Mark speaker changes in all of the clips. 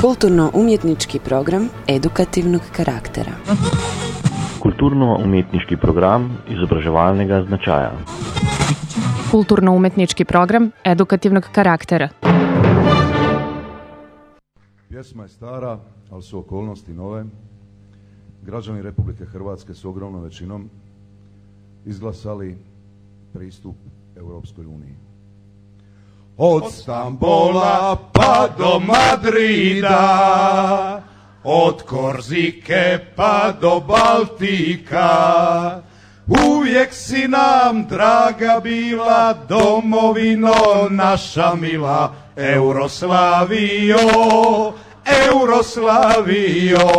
Speaker 1: Kulturno-umjetnički program edukativnog karaktera.
Speaker 2: Kulturno-umetniški program izobraževalnega značaja.
Speaker 3: Kulturno-umetnički program edukativnog karaktera.
Speaker 4: Pjesma je stara, ali su okolnosti nove. Građani Republike Hrvatske s ogromnom većinom izglasali pristup Europskoj uniji.
Speaker 5: Od Stambola pa do Madrida, od Korzike pa do Baltika, uvijek si nam draga bila, domovino naša mila, Euroslavio, Euroslavio,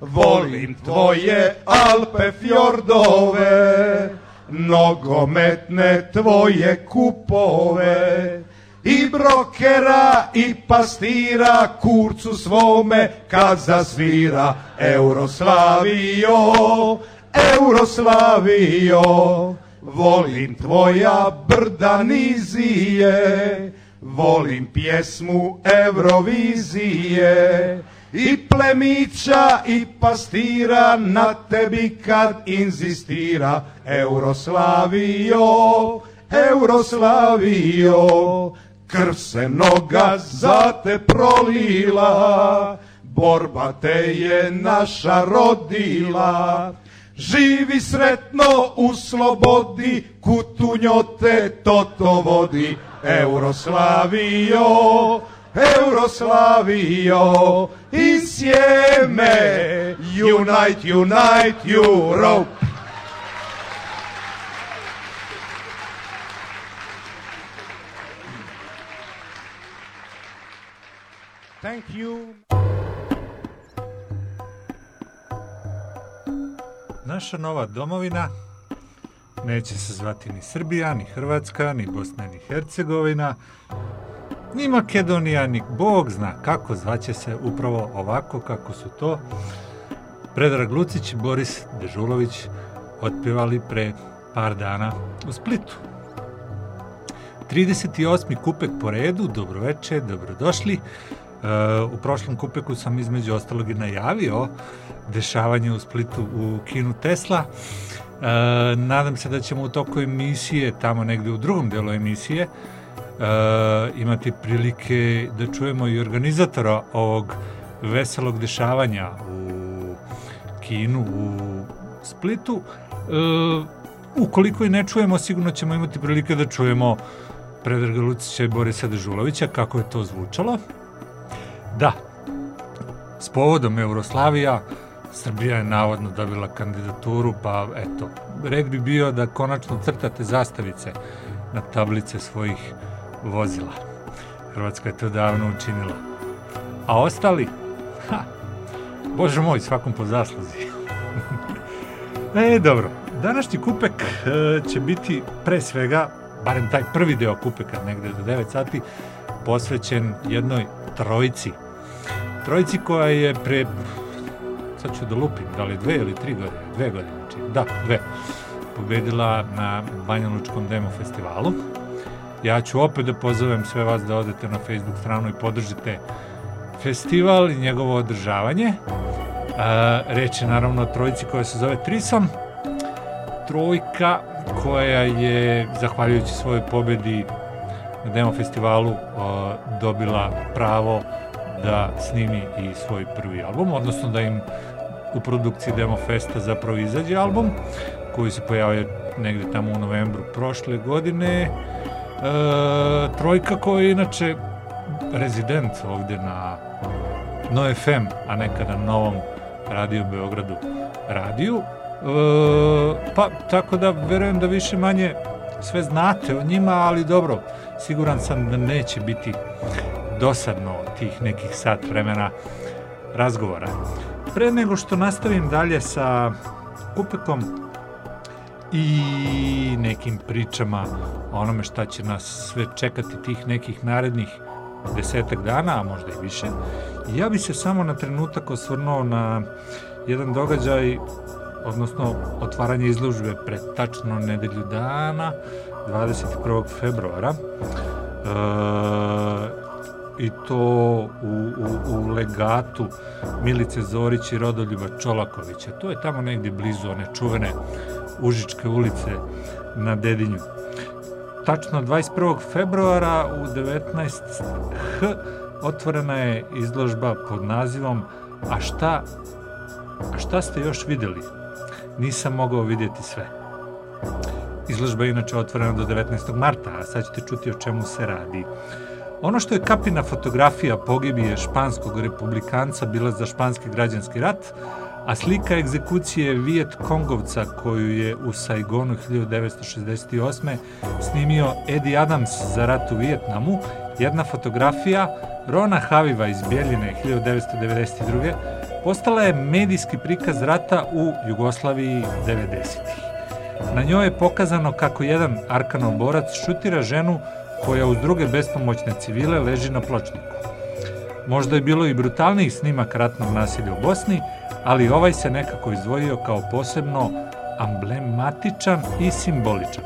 Speaker 5: volim tvoje Alpe fjordove, nogometne tvoje kupove, i brokera i pastira kurcu svome kad zasvira. Euroslavio, Euroslavio, volim tvoja brda nizije, volim pjesmu Eurovizije, i plemića i pastira na tebi kad inzistira. Euroslavio, Euroslavio, krv se noga za te prolila, borba te je naša rodila. Živi sretno u slobodi, kutunjote toto vodi, Euroslavio, Euroslavio, insieme, unite, unite Europe. Thank you.
Speaker 6: Naša nova domovina neće se zvati ni Srbija, ni Hrvatska, ni Bosna, ni Hercegovina, ni Makedonija, ni Bog zna kako zvaće se upravo ovako kako su to Predrag Lucić i Boris Dežulović otpjevali pre par dana u Splitu. 38. kupek po redu, dobroveče, dobrodošli. Uh, u prošlom kupeku sam između ostalog i najavio dešavanje u Splitu u kinu Tesla. Uh, nadam se da ćemo u toku emisije, tamo negde u drugom delu emisije, uh, imati prilike da čujemo i organizatora ovog veselog dešavanja u kinu u Splitu. Uh, ukoliko i ne čujemo, sigurno ćemo imati prilike da čujemo Predraga Lucića i Borisa Dežulovića, kako je to zvučalo. Da, s povodom Euroslavija, Srbija je navodno dobila kandidaturu, pa eto, red bi bio da konačno crtate zastavice na tablice svojih vozila. Hrvatska je to davno učinila. A ostali? Ha, bože moj, svakom po zasluzi. e, dobro, današnji kupek e, će biti pre svega, barem taj prvi deo kupeka, negde do 9 sati, posvećen jednoj trojici. Trojici koja je pre, sad ću da lupim, da li dve ili tri godine, dve godine, znači, da, dve, pobedila na Banja Lučkom demo festivalu. Ja ću opet da pozovem sve vas da odete na Facebook stranu i podržite festival i njegovo održavanje. A, reč je naravno o trojici koja se zove Trisom. Trojka koja je, zahvaljujući svojoj pobedi na demo festivalu, a, dobila pravo da snimi i svoj prvi album, odnosno da im u produkciji Demo Festa zapravo izađe album koji se pojavio negde tamo u novembru prošle godine. E, trojka koja je inače rezident ovde na No FM, a nekada novom Radio Beogradu radiju. E, pa tako da verujem da više manje sve znate o njima, ali dobro, siguran sam da neće biti dosadno tih nekih sat vremena razgovora. pre nego što nastavim dalje sa Kupekom i nekim pričama o onome šta će nas sve čekati tih nekih narednih desetak dana, a možda i više, ja bi se samo na trenutak osvrnuo na jedan događaj, odnosno otvaranje izložbe pred tačno nedelju dana, 21. februara, e, i to u, u, u legatu Milice Zorić i Rodoljuba Čolakovića. To je tamo negdje blizu one čuvene Užičke ulice na Dedinju. Tačno 21. februara u 19h otvorena je izložba pod nazivom A šta, a šta ste još videli? Nisam mogao vidjeti sve. Izložba je inače otvorena do 19. marta, a sad ćete čuti o čemu se radi. Ono što je kapina fotografija pogibije španskog republikanca bila za španski građanski rat, a slika egzekucije Vijet Kongovca koju je u Saigonu 1968. snimio Eddie Adams za rat u Vijetnamu, jedna fotografija Rona Haviva iz Bjeljine 1992. postala je medijski prikaz rata u Jugoslaviji 90-ih. Na njoj je pokazano kako jedan Arkanov borac šutira ženu koja uz druge bespomoćne civile leži na pločniku. Možda je bilo i brutalnijih snimak ratnog nasilja u Bosni, ali ovaj se nekako izdvojio kao posebno amblematičan i simboličan.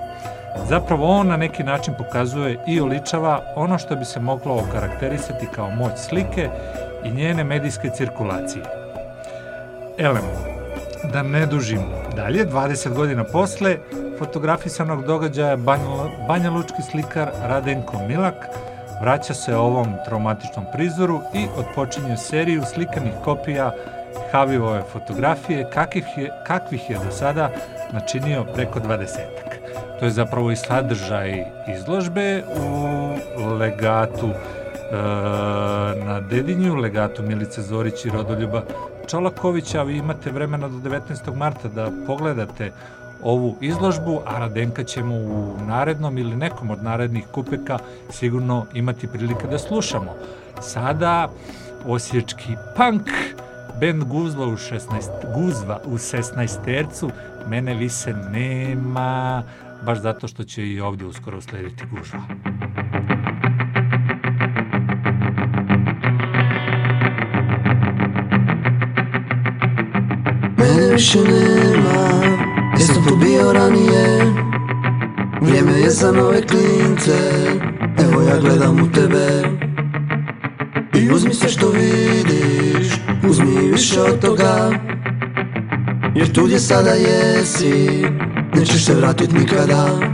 Speaker 6: Zapravo on na neki način pokazuje i oličava ono što bi se moglo okarakterisati kao moć slike i njene medijske cirkulacije. Elem, da ne dužim dalje, 20 godina posle fotografisanog događaja Banja, Lučki slikar Radenko Milak vraća se ovom traumatičnom prizoru i odpočinje seriju slikanih kopija Havivove fotografije kakvih je, kakvih je do sada načinio preko 20 To je zapravo i sadržaj izložbe u legatu na Dedinju, legatu Milice Zorić i Rodoljuba Čolakovića. Vi imate vremena do 19. marta da pogledate ovu izložbu, a Radenka ćemo u narednom ili nekom od narednih kupeka sigurno imati prilike da slušamo. Sada osječki punk, band Guzva u 16, Guzva u 16 tercu, mene više nema, baš zato što će i ovdje uskoro uslediti gužva.
Speaker 7: Mene više nema Jesam tu bio ranije. Vrijeme je za nove klince. Evo ja gledam u tebe. I uzmi sve što vidiš. Uzmi više od toga. Jer tu gdje sada jesi Nećeš se vratit nikada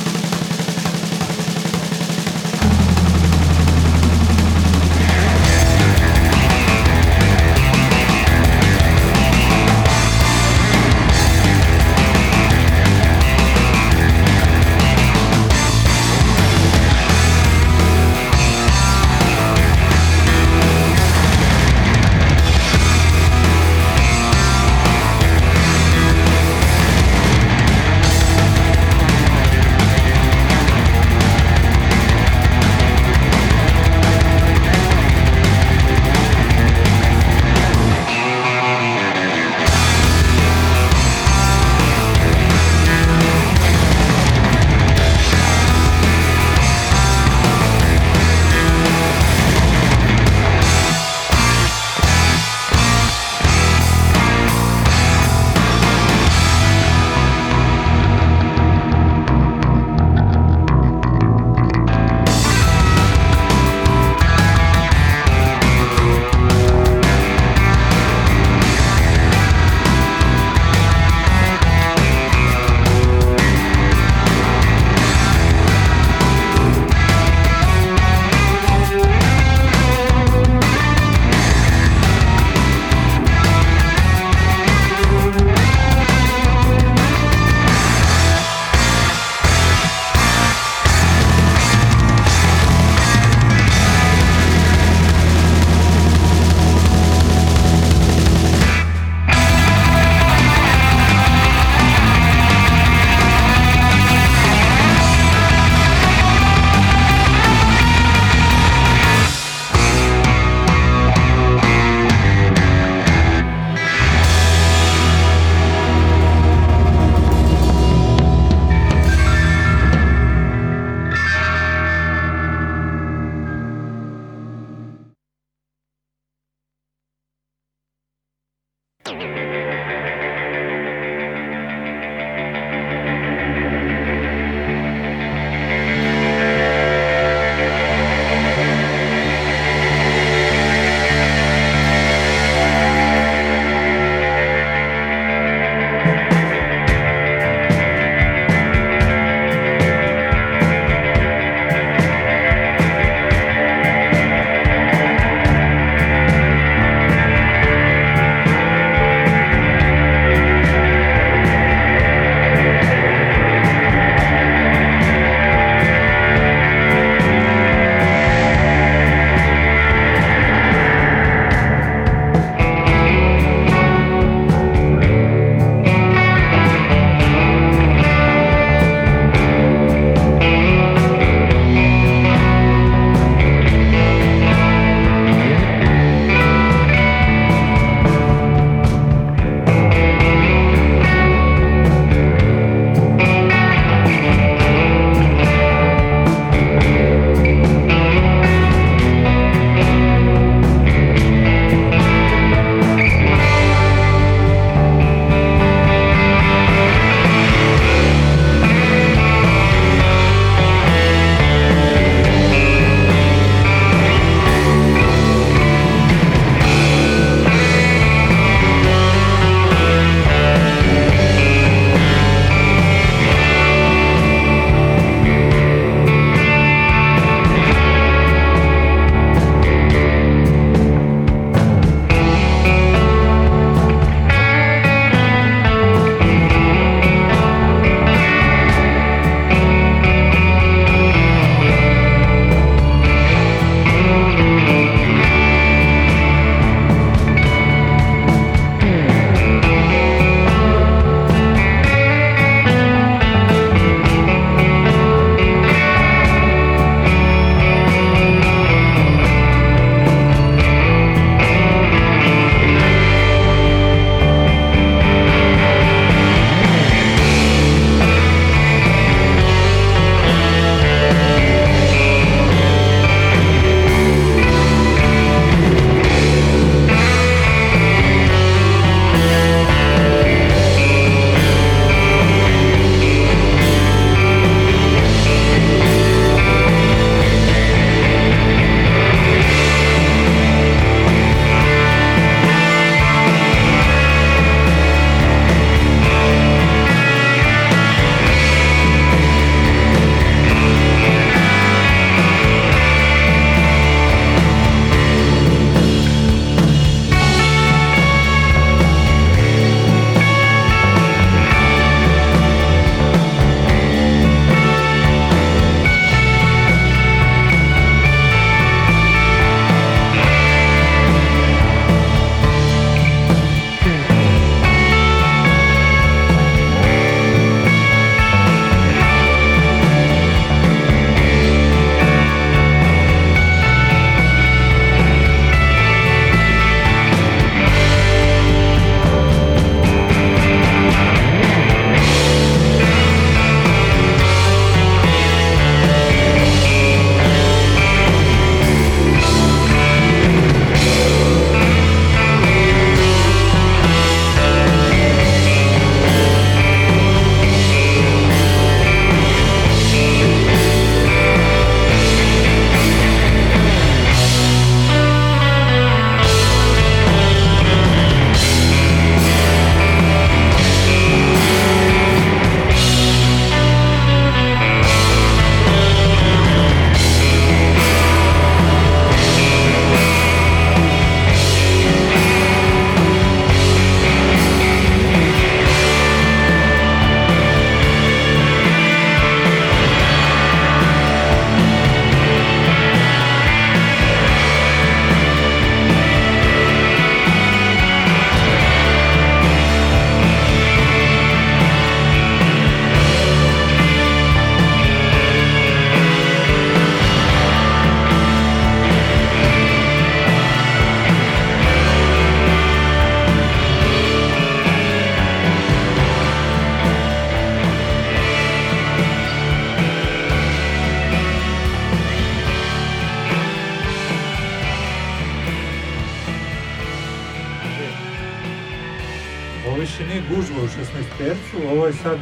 Speaker 6: Više nije gužva u 16 tercu, ovo je sad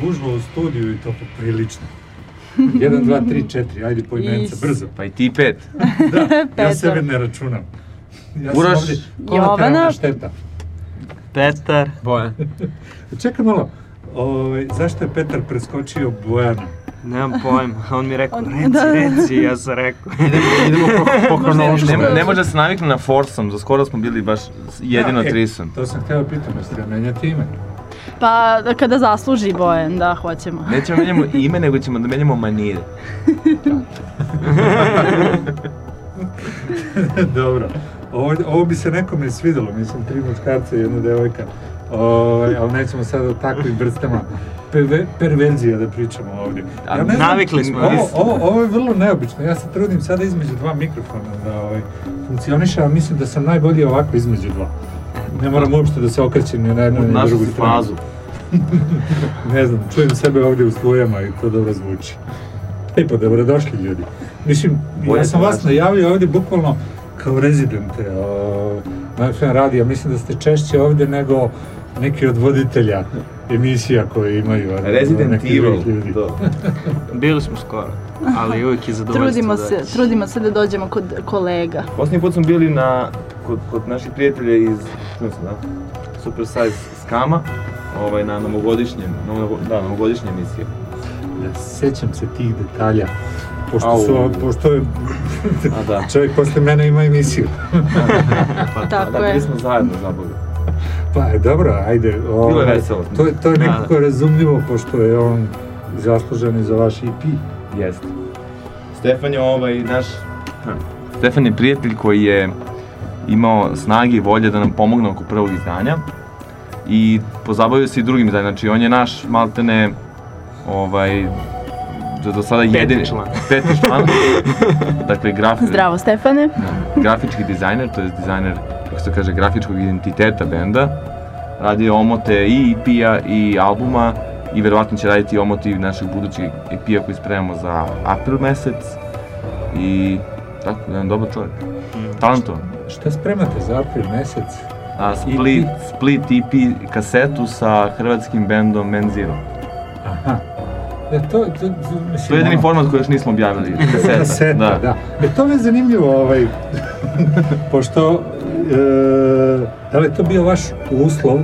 Speaker 6: gužva u studiju i to poprilično. 1, 2, 3, 4, ajde po imenca, brzo.
Speaker 8: Pa i ti pet.
Speaker 6: Da, ja sebe ne računam. Ja
Speaker 8: Uraš-
Speaker 6: sam ovdje kolateralna
Speaker 9: Jovana.
Speaker 6: šteta.
Speaker 8: Petar. Bojan.
Speaker 6: Čekaj malo, ovaj, zašto je Petar preskočio Bojana?
Speaker 10: Nemam pojma, on mi rekao,
Speaker 9: On-
Speaker 10: reci,
Speaker 9: da.
Speaker 10: reci, ja sam rekao.
Speaker 8: Idemo po, po
Speaker 10: hronološkom.
Speaker 8: Ne, ne može da se navikne na forsom, za skoro smo bili baš jedino
Speaker 6: Da, e,
Speaker 8: trisom.
Speaker 6: To sam htio pitam, jeste ga menjati ime?
Speaker 9: Pa kada zasluži Bojan, da, hoćemo.
Speaker 8: Nećemo menjamo ime, nego ćemo da menjamo manire.
Speaker 6: Dobro. Ovo, ovo bi se nekome svidelo, mislim, tri muškarca i jedna devojka. Ovaj, ali nećemo sad o takvim vrstama perve, perverzija da pričamo ovdje.
Speaker 10: A,
Speaker 6: ne znam,
Speaker 10: navikli smo,
Speaker 6: Ovo, ovo, ovo je vrlo neobično. Ja se trudim sada između dva mikrofona da ovaj, funkcioniše, a mislim da sam najbolji ovako između dva. Ne moram uopšte da se okrećem ni na jednu ni na drugu stranu.
Speaker 8: fazu.
Speaker 6: ne znam, čujem sebe ovdje u strujama i to dobro zvuči. E pa dobrodošli ljudi. Mislim, ja
Speaker 8: Bolje
Speaker 6: sam
Speaker 8: se
Speaker 6: vas najavio ovdje bukvalno kao rezidente o, na FM radija. Mislim da ste češće ovdje nego neki od voditelja emisija koje imaju.
Speaker 8: Resident Evil, to.
Speaker 10: Bili smo skoro, ali uvijek je zadovoljstvo
Speaker 9: Trudimo se,
Speaker 10: doći.
Speaker 9: trudimo se da dođemo kod kolega.
Speaker 8: Posljednji put smo bili na, kod, kod naših prijatelja iz, se da, Super Size Skama, ovaj, na novogodišnjem, novo, da, novogodišnje emisije.
Speaker 6: Da, sjećam se tih detalja. Pošto,
Speaker 8: Au.
Speaker 6: su, pošto je
Speaker 8: A da.
Speaker 6: čovjek posle mene ima emisiju.
Speaker 8: Pa,
Speaker 9: Tako
Speaker 8: da,
Speaker 9: je.
Speaker 8: bili smo zajedno zabavi.
Speaker 6: Pa je dobro, ajde.
Speaker 8: Bilo je
Speaker 6: ovaj,
Speaker 8: veselo.
Speaker 6: To, to je
Speaker 10: Da,
Speaker 6: nekako razumljivo, pošto je on zaslužen i za vaš EP.
Speaker 8: Jeste. Stefan je ovaj naš... Stefan je prijatelj koji je imao snage i volje da nam pomogne oko prvog izdanja i pozabavio se i drugim izdanjem, znači on je naš maltene ovaj do, do sada
Speaker 10: Peti
Speaker 8: jedini
Speaker 10: član.
Speaker 8: peti član. dakle graf,
Speaker 9: Zdravo Stefane.
Speaker 8: grafički dizajner, to je dizajner kako se to kaže grafičkog identiteta benda. Radio omote i EP-a i albuma i verovatno će raditi omote i našeg budućeg EP-a koji spremamo za april mesec. I tako, jedan dobar čovjek. Talentovan.
Speaker 6: Šta spremate za april mesec?
Speaker 8: A Split, Split EP kasetu sa hrvatskim bendom Men Zero.
Speaker 6: Aha. E, to, to, mislim,
Speaker 8: To je jedini
Speaker 6: ono-
Speaker 8: format koji još nismo objavili. Kaseta.
Speaker 6: Kaseta, da. da. E, to mi je zanimljivo, ovaj, pošto, da li je to bio vaš uslov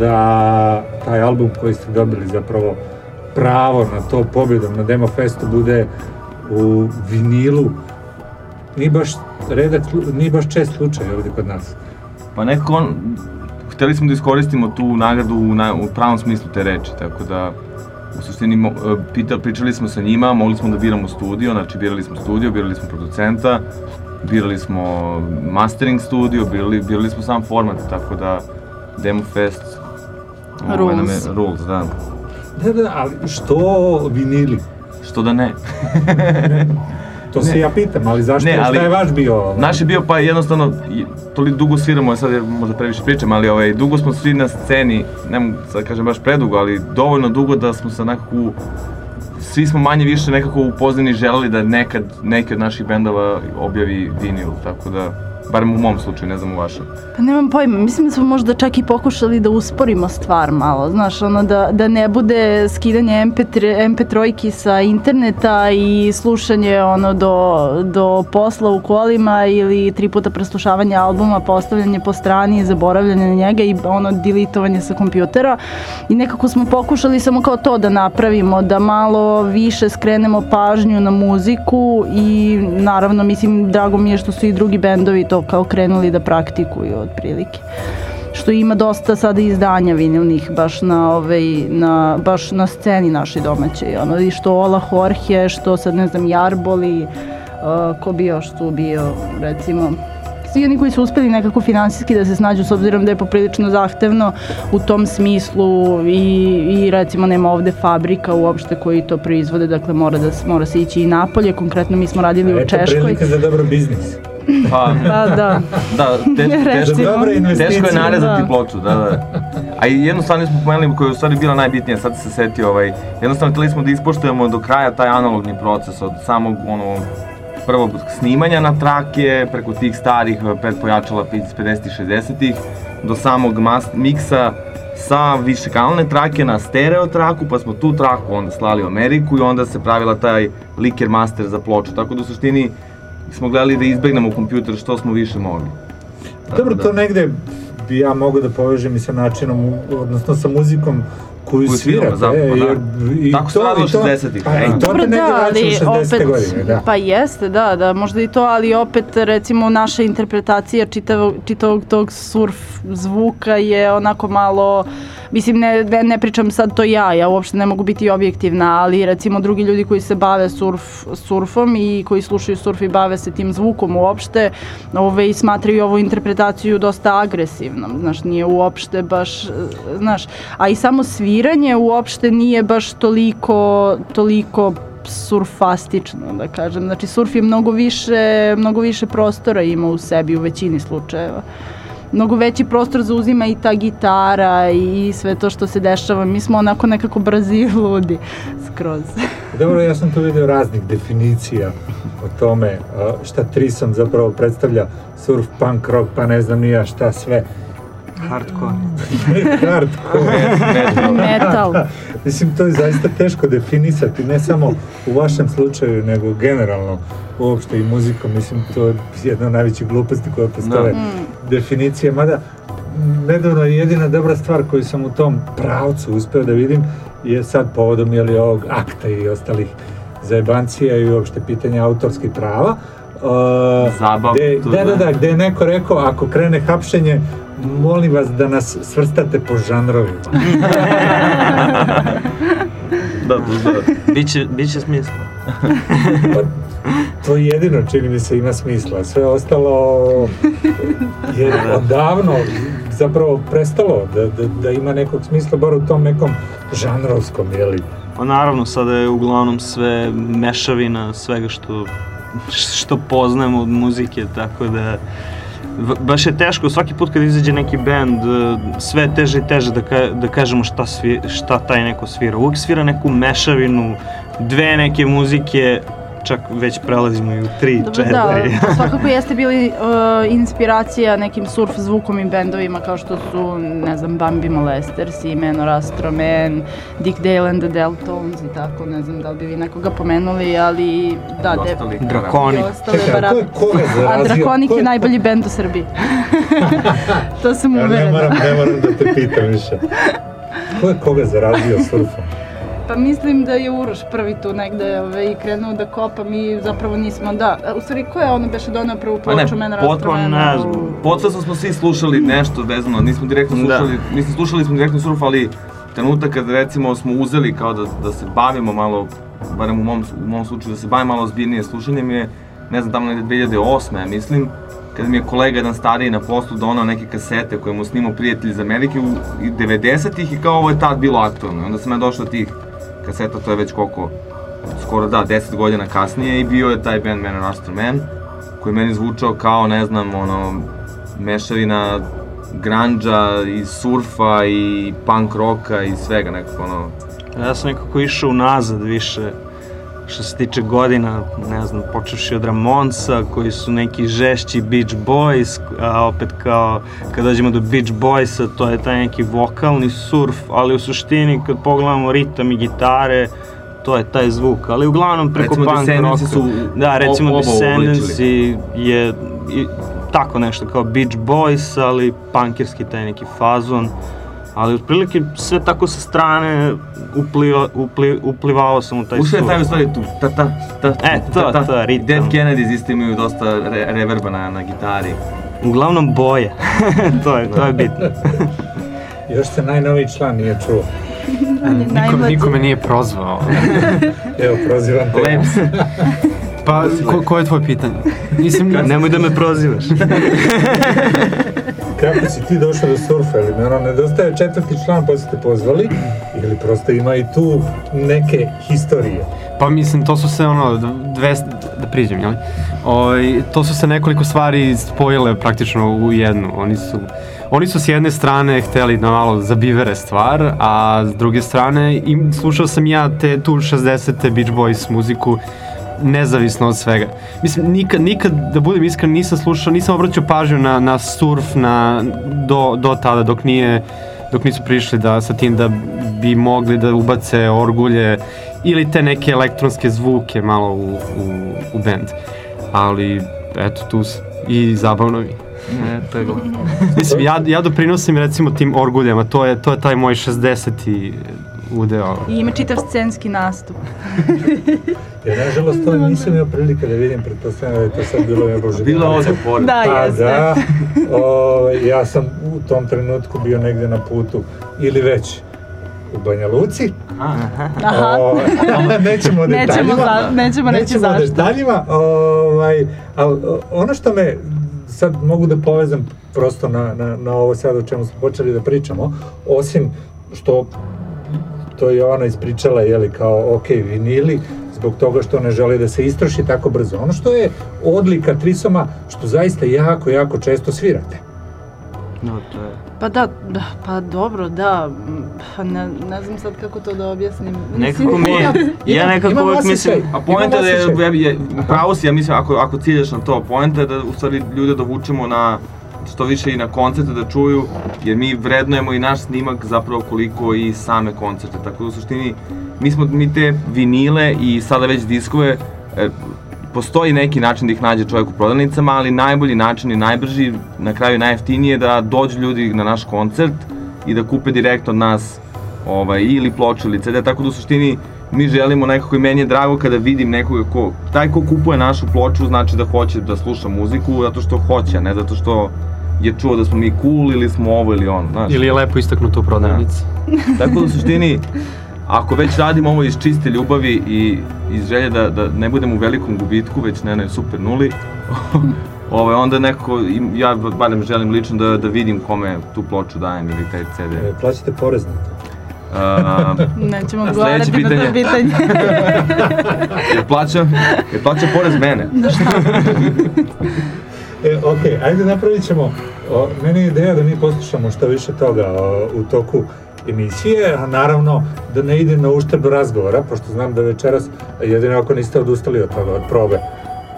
Speaker 6: da taj album koji ste dobili zapravo pravo na to pobjedom na Demo Festu bude u vinilu, nije baš redak, nije baš čest slučaj ovdje kod nas.
Speaker 8: Pa nekako on, hteli smo da iskoristimo tu nagradu u, na, u pravom smislu te reči, tako da u suštini mo, e, pita, pričali smo sa njima, mogli smo da biramo studio, znači birali smo studio, birali smo producenta, birali smo mastering studio, birali, birali smo sam format, tako da Demo Fest ovaj, nam je-
Speaker 9: Rules.
Speaker 8: rules, da.
Speaker 6: Da, da, ali što vinili?
Speaker 8: Što da ne?
Speaker 6: To se
Speaker 8: Ne.
Speaker 6: ja pitam, ali zašto,
Speaker 8: Ne, ali-
Speaker 6: šta je vaš bio? ovaj?
Speaker 8: Naš je bio pa jednostavno, toliko dugo sviramo, sad je možda previše pričam, ali ovaj, dugo smo svi na sceni, ne mogu sad kažem baš predugo, ali dovoljno dugo da smo se nekako, u- svi smo manje više nekako upoznani želeli da nekad neki od naših bendova objavi vinil, tako da, barem u mom slučaju, ne znam u vašem.
Speaker 9: Pa nemam pojma, mislim da smo možda čak i pokušali da usporimo stvar malo, znaš, ono da, da ne bude skidanje MP3, MP3 sa interneta i slušanje ono do, do posla u kolima ili tri puta preslušavanje albuma, postavljanje po strani i zaboravljanje na njega i ono dilitovanje sa kompjutera i nekako smo pokušali samo kao to da napravimo, da malo više skrenemo pažnju na muziku i naravno mislim drago mi je što su i drugi bendovi to kao krenuli da praktikuju otprilike što ima dosta sada izdanja vinilnih baš na ovaj na baš na sceni našoj domaćoj ono i što Ola Jorge što sad ne znam Jarboli uh, ko bi još tu bio recimo svi oni koji su uspeli nekako finansijski da se snađu s obzirom da je poprilično zahtevno u tom smislu i, i recimo nema ovde fabrika uopšte koji to proizvode, dakle mora da mora se ići i napolje, konkretno mi smo radili u
Speaker 6: Eto
Speaker 9: Češkoj.
Speaker 6: prilika za dobar biznis.
Speaker 8: Pa,
Speaker 9: Pa da.
Speaker 8: Da, teš, teško.
Speaker 9: Dobra investicija.
Speaker 8: teško je narezati
Speaker 9: Da.
Speaker 8: ploču, da, da. A i jednu stvar nismo pomenuli koja je u stvari bila najbitnija, sad se setio, ovaj, jednostavno htjeli smo da ispoštujemo do kraja taj analogni proces od samog ono, prvog snimanja na trake, preko tih starih eh, pet pojačala iz 50-ih, 60-ih, do samog mas, miksa, sa višekanalne trake na stereo traku, pa smo tu traku onda slali u Ameriku i onda se pravila taj liker master za ploču. Tako da u suštini smo gledali da izbegnemo kompjuter što smo više mogli.
Speaker 6: Dobro, to negde bi ja mogao da povežem i sa načinom, odnosno sa muzikom koju
Speaker 8: Koju
Speaker 6: svirate.
Speaker 8: zapravo, da.
Speaker 6: jer i
Speaker 8: Tako se radilo
Speaker 6: i to-
Speaker 8: 60-ih.
Speaker 6: Pa, i to
Speaker 9: Dobro,
Speaker 6: te negde
Speaker 9: da, ali
Speaker 6: 60.
Speaker 9: opet,
Speaker 6: godine, da.
Speaker 9: pa jeste, da, da, možda i to, ali opet recimo naša interpretacija čitavog, čitavog tog surf zvuka je onako malo, mislim ne, ne, pričam sad to ja, ja uopšte ne mogu biti objektivna, ali recimo drugi ljudi koji se bave surf, surfom i koji slušaju surf i bave se tim zvukom uopšte, ove, i smatraju ovu interpretaciju dosta agresivnom, znaš, nije uopšte baš, znaš, a i samo sviranje uopšte nije baš toliko, toliko surfastično, da kažem. Znači, surf je mnogo više, mnogo više prostora ima u sebi u većini slučajeva. Mnogo veći prostor zauzima i ta gitara i sve to što se dešava. Mi smo onako nekako brzi i ludi skroz.
Speaker 6: Dobro, ja sam tu vidio raznih definicija o tome šta Trisom zapravo predstavlja surf, punk, rock, pa ne znam ni ja šta sve.
Speaker 10: Hardcore.
Speaker 6: Hardcore.
Speaker 9: Metal.
Speaker 6: Mislim, to je zaista teško definisati, ne samo u vašem slučaju, nego generalno uopšte i muzikom. Mislim, to je jedna od najvećih gluposti koja postoje.
Speaker 9: Da.
Speaker 6: Definicije, mada nedavno je jedina dobra stvar koju sam u tom pravcu uspeo da vidim je sad povodom jeli, ovog akta i ostalih zajebancija i uopšte pitanja autorskih prava. Uh,
Speaker 8: Zabav,
Speaker 6: gde, da, da,
Speaker 8: da.
Speaker 6: da, gde je neko rekao, ako krene hapšenje, molim vas da nas svrstate po žanrovima.
Speaker 8: Da, da, da.
Speaker 10: Biće, biće smisla.
Speaker 6: To jedino čini mi se ima smisla, sve ostalo je odavno zapravo prestalo da, da, da ima nekog smisla, bar u tom nekom žanrovskom, jeli?
Speaker 10: Pa naravno, sada je uglavnom sve mešavina svega što, što poznajemo od muzike, tako da baš je teško, svaki put kad izađe neki band, e, sve je teže i teže da, ka, da kažemo šta, svi, šta taj neko svira. Uvijek svira neku mešavinu, dve neke muzike, čak već prelazimo i u tri,
Speaker 9: Dobro,
Speaker 10: četiri.
Speaker 9: da, svakako jeste bili uh, inspiracija nekim surf zvukom i bendovima kao što su, ne znam, Bambi Molesters i Menor Astro Man, Dick Dale and the Deltones i tako, ne znam da li bi vi nekoga pomenuli, ali da, de.
Speaker 10: Drakoni.
Speaker 6: Čekaj, ko je koga
Speaker 9: A? Drakonik
Speaker 6: Ko
Speaker 9: je najbolji bend u Srbiji. to sam
Speaker 6: Ja ne
Speaker 9: uverena.
Speaker 6: moram, ne moram da te pitam više. Ko je koga zarazio surfom?
Speaker 9: Pa mislim da je Uroš prvi tu negde ovaj, krenuo da kopa, mi zapravo nismo, da. U stvari, ko je ono beše donao prvu
Speaker 8: Pa ne,
Speaker 9: ploču
Speaker 8: potpuno
Speaker 9: Astro
Speaker 10: ne
Speaker 8: Podsvesno smo svi slušali nešto vezano, nismo direktno
Speaker 10: Da.
Speaker 8: slušali, mislim slušali smo direktno surf, ali trenutak kad recimo smo uzeli kao da, da se bavimo malo, barem u mom, u mom slučaju, da se bavimo malo ozbiljnije slušanjem je, ne znam, tamo negde 2008. ja mislim, kada mi je kolega jedan stariji na poslu donao neke kasete koje mu snimao prijatelj iz Amerike u i 90-ih i kao ovo je tad bilo aktualno. Onda sam ja došao do tih kaseta, to je već koliko, skoro da, 10 godina kasnije i bio je taj band Man and Astro Man, koji meni zvučao kao, ne znam, ono, mešavina granđa i surfa i punk roka i svega nekako ono.
Speaker 10: Ja sam nekako išao unazad više što se tiče godina, ne znam, počevši od Ramonsa, koji su neki žešći Beach Boys, a opet kao, kad dođemo do Beach Boysa, to je taj neki vokalni surf, ali u suštini kad pogledamo ritam i gitare, to je taj zvuk, ali uglavnom preko
Speaker 8: Recimo,
Speaker 10: punk
Speaker 8: Descendants
Speaker 10: rocka.
Speaker 8: su
Speaker 10: da, recimo
Speaker 8: oba
Speaker 10: Descendants je i, tako nešto kao Beach Boys, ali punkirski taj neki fazon. Ali otprilike sve tako sa strane upliva, upli, uplivao sam u taj
Speaker 8: Ušao je taj u stvari tu, ta ta, ta,
Speaker 10: E, to,
Speaker 8: ta,
Speaker 10: to, ritam.
Speaker 8: Dead Kennedys isto imaju dosta re, reverba na, na gitari.
Speaker 10: Uglavnom boje, to je, to je bitno.
Speaker 6: Još se najnoviji član nije čuo.
Speaker 11: Niko, niko me nije prozvao.
Speaker 6: Evo, prozivam te.
Speaker 8: Leps.
Speaker 11: Pa, ko, ko je tvoje pitanje? Mislim,
Speaker 10: Nemoj da me prozivaš.
Speaker 6: Kako si ti došao do surfa? Ili ono nedostaje četvrti član pa ste pozvali? Ili prosto ima i tu neke historije?
Speaker 11: Pa mislim, to su se ono, dve, da priđem, jel? Oj, to su se nekoliko stvari spojile praktično u jednu. Oni su, oni su s jedne strane hteli da malo zabivere stvar, a s druge strane im, slušao sam ja te tu 60. Beach Boys muziku nezavisno od svega. Mislim, nikad, nikad, da budem iskren, nisam slušao, nisam obraćao pažnju na, na surf na, do, do tada, dok nije dok nisu prišli da sa tim da bi mogli da ubace orgulje ili te neke elektronske zvuke malo u, u, u band. Ali, eto, tu i zabavno mi.
Speaker 8: E, to je.
Speaker 11: Mislim, ja, ja doprinosim recimo tim orguljama, to je, to je taj moj 60. udeo.
Speaker 9: I ima čitav scenski nastup.
Speaker 6: Ja, nažalost, to nisam imao prilike da vidim, pretpostavljam da je to sad bilo nebo živo.
Speaker 8: Bilo ovde pored.
Speaker 9: Da,
Speaker 6: Pa
Speaker 9: jeste.
Speaker 6: da, o, ja sam u tom trenutku bio negde na putu, ili već u Banja Luci.
Speaker 9: Aha.
Speaker 6: O, nećemo o
Speaker 9: Nećemo
Speaker 6: detaljima.
Speaker 9: za- nećemo reći
Speaker 6: nećemo o
Speaker 9: zašto.
Speaker 6: detaljima, ovaj, ali ono što me sad mogu da povezam prosto na, na, na ovo sad o čemu smo počeli da pričamo, osim što to je ona ispričala, jeli, kao, ok, vinili, zbog toga što ne želi da se istroši tako brzo. Ono što je odlika Trisoma, što zaista jako, jako često svirate.
Speaker 10: No, to je...
Speaker 9: Pa da, da, pa dobro, da, pa ne, ne znam sad kako to da objasnim.
Speaker 10: Nekako mi je, ja nekako uvek mislim...
Speaker 8: A poenta je, da je, je, pravo si, ja mislim, ako, ako ciljaš na to, poenta je da u stvari ljude dovučemo na što više i na koncerte da čuju, jer mi vrednujemo i naš snimak zapravo koliko i same koncerte, tako da u suštini mi smo mi te vinile i sada već diskove, e, postoji neki način da ih nađe čovjek u prodavnicama, ali najbolji način i najbrži, na kraju najjeftinije je da dođu ljudi na naš koncert i da kupe direkt od nas ovaj, ili ploču ili CD, tako da u suštini mi želimo nekako i meni je drago kada vidim nekoga ko, taj ko kupuje našu ploču znači da hoće da sluša muziku zato što hoće, a ne zato što je čuo da smo mi cool ili smo ovo ili ono, znaš.
Speaker 11: Ili je lepo istaknuto u prodavnici.
Speaker 8: Tako da u suštini, ako već radimo ovo iz čiste ljubavi i iz želje da, da ne budemo u velikom gubitku, već ne na super nuli, ovaj, onda nekako, im- ja barem želim lično da, da vidim kome tu ploču dajem ili taj CD.
Speaker 6: E, Plaćate porez na to.
Speaker 8: A,
Speaker 9: Nećemo odgovarati
Speaker 8: sledeće
Speaker 9: na to pitanje.
Speaker 8: jer plaća, jer plaća porez mene.
Speaker 6: E, ok, ajde napravit ćemo, o, meni je ideja da mi poslušamo što više toga o, u toku emisije, a naravno da ne ide na uštrb razgovora, pošto znam da večeras jedino ako niste odustali od toga, od probe.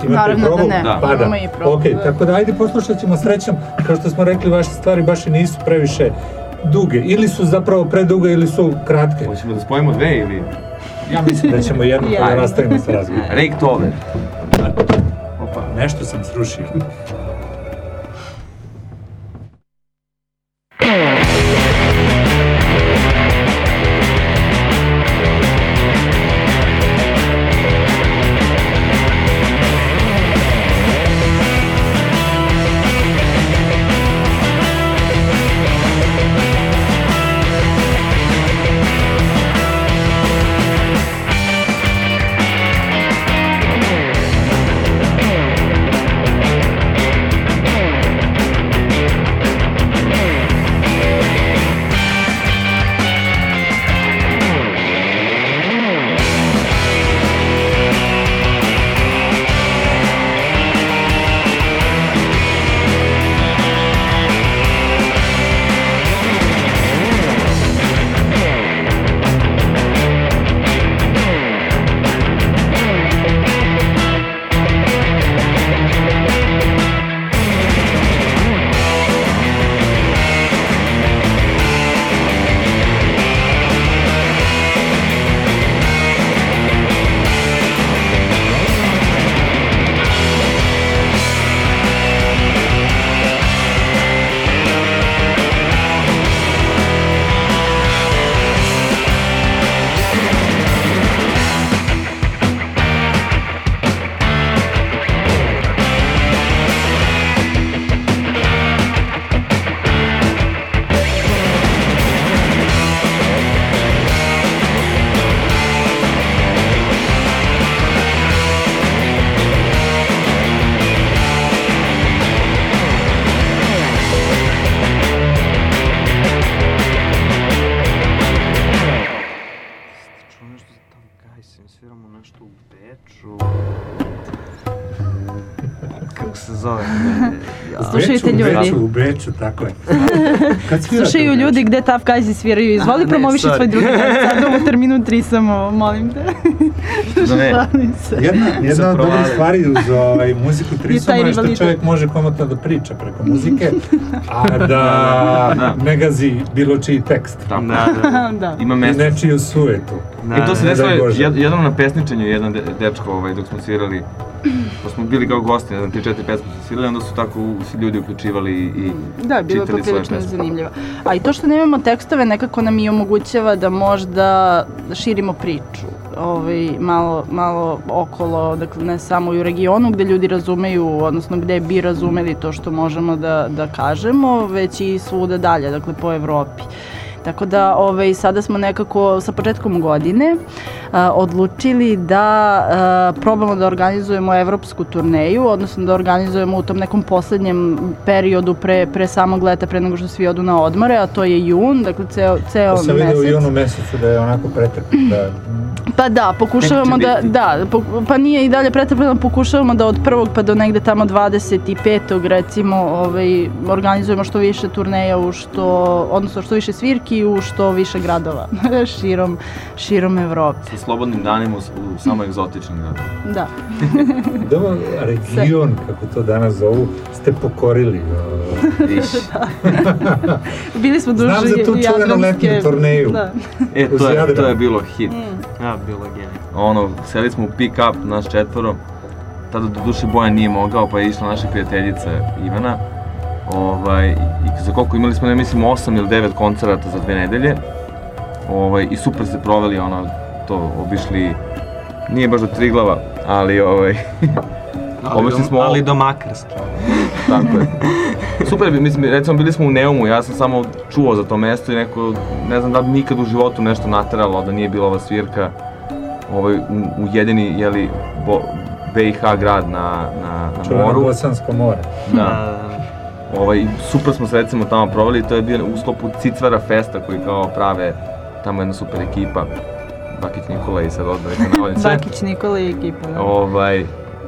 Speaker 6: Imate
Speaker 9: Naravno da
Speaker 6: probu?
Speaker 9: ne, Da.
Speaker 6: Pa da.
Speaker 9: imamo i probu,
Speaker 6: Ok,
Speaker 9: da.
Speaker 6: tako da ajde poslušat ćemo srećom, kao što smo rekli, vaše stvari baš i nisu previše duge, ili su zapravo preduge ili su kratke.
Speaker 8: Hoćemo da spojimo dve ili...
Speaker 6: Ja mislim da ćemo jedno pa da
Speaker 8: Ajde.
Speaker 6: nastavimo sa razgovorom.
Speaker 8: Rake Tove.
Speaker 6: Opa, nešto sam srušio.
Speaker 9: Slušajte
Speaker 6: U
Speaker 9: ljudi.
Speaker 6: Beču, u Beču, tako je. Kad
Speaker 9: Slušaju ljudi gde Tough Guys sviraju. Izvoli
Speaker 10: Ne,
Speaker 9: promoviši svoj drugi band. Sada u terminu tri samo, molim te.
Speaker 8: Da ne.
Speaker 9: Šalim se.
Speaker 6: Jedna, jedna od dobrih stvari uz ovaj, muziku Trisoma je što čovjek može komotno da priča preko muzike, a da
Speaker 8: Da.
Speaker 6: ne gazi bilo čiji tekst.
Speaker 10: Da, da.
Speaker 9: da.
Speaker 8: Ima
Speaker 6: I
Speaker 8: mesta.
Speaker 6: nečiju suetu.
Speaker 10: Da,
Speaker 8: I to se
Speaker 6: ne
Speaker 8: desilo jednom na pesničenju, jedan de, dečko ovaj, dok smo svirali, pa smo bili kao gosti, ne znam, tri, četiri pesme smo svirali, onda su tako svi ljudi uključivali i
Speaker 9: Da, bilo je
Speaker 8: čitali svoje pesme.
Speaker 9: zanimljivo. A i to što nemamo tekstove nekako nam i omogućava da možda širimo priču. Ovaj, malo, malo okolo, dakle ne samo i u regionu gde ljudi razumeju, odnosno gde bi razumeli to što možemo da, da kažemo, već i svuda dalje, dakle po Evropi. Tako da ovaj, sada smo nekako sa početkom godine a, odlučili da a, probamo da organizujemo evropsku turneju, odnosno da organizujemo u tom nekom poslednjem periodu pre, pre samog leta, pre nego što svi odu na odmore, a to je jun, dakle ceo, ceo
Speaker 6: To sam vidio u
Speaker 9: mesec.
Speaker 6: junu mesecu da je onako pretrpno, da
Speaker 9: Pa da, pokušavamo da, da, pa nije i dalje pretrpeno, pokušavamo da od prvog pa do negde tamo 25. recimo ovaj, organizujemo što više turneja u što, odnosno što više svirki u što više gradova širom, širom Evrope.
Speaker 8: Sa slobodnim danima u, u samo egzotičnim gradovima.
Speaker 9: Da.
Speaker 6: Dobro, region, kako to danas zovu, ste pokorili. ovaj.
Speaker 8: Iš.
Speaker 9: Bili smo duže
Speaker 6: Znam za tu čuvenu letnju turneju.
Speaker 9: Da.
Speaker 8: E, to je, to je bilo hit.
Speaker 10: Ja, bilo genijal.
Speaker 8: Ono, seli smo u pick-up, nas četvoro, tada do duše Bojan nije mogao, pa je išla naša prijateljica Ivana. Ovaj, i za koliko imali smo, ne mislim, 8 ili 9 koncerata za dve nedelje. Ovaj, I super se proveli, ono, to, obišli, nije baš do Triglava, ali ovaj,
Speaker 10: Ali,
Speaker 8: obišli
Speaker 10: do,
Speaker 8: smo
Speaker 10: ali do Makarske.
Speaker 8: Tako je. Super, mislim, recimo bili smo u Neumu, ja sam samo čuo za to mesto i neko, ne znam da bi nikad u životu nešto nateralo da nije bila ova svirka ovaj, u, u jedini, jeli, bo, BiH grad na, na, na
Speaker 6: Čuveno
Speaker 8: moru.
Speaker 6: Bosansko more.
Speaker 8: Da. Ovaj, super smo se recimo tamo proveli, to je bio u sklopu Cicvara Festa koji kao prave tamo jedna super ekipa. Bakić Nikola i sad odmah neka navodim sve.
Speaker 9: Bakić Nikola i ekipa. da.
Speaker 8: Ovaj,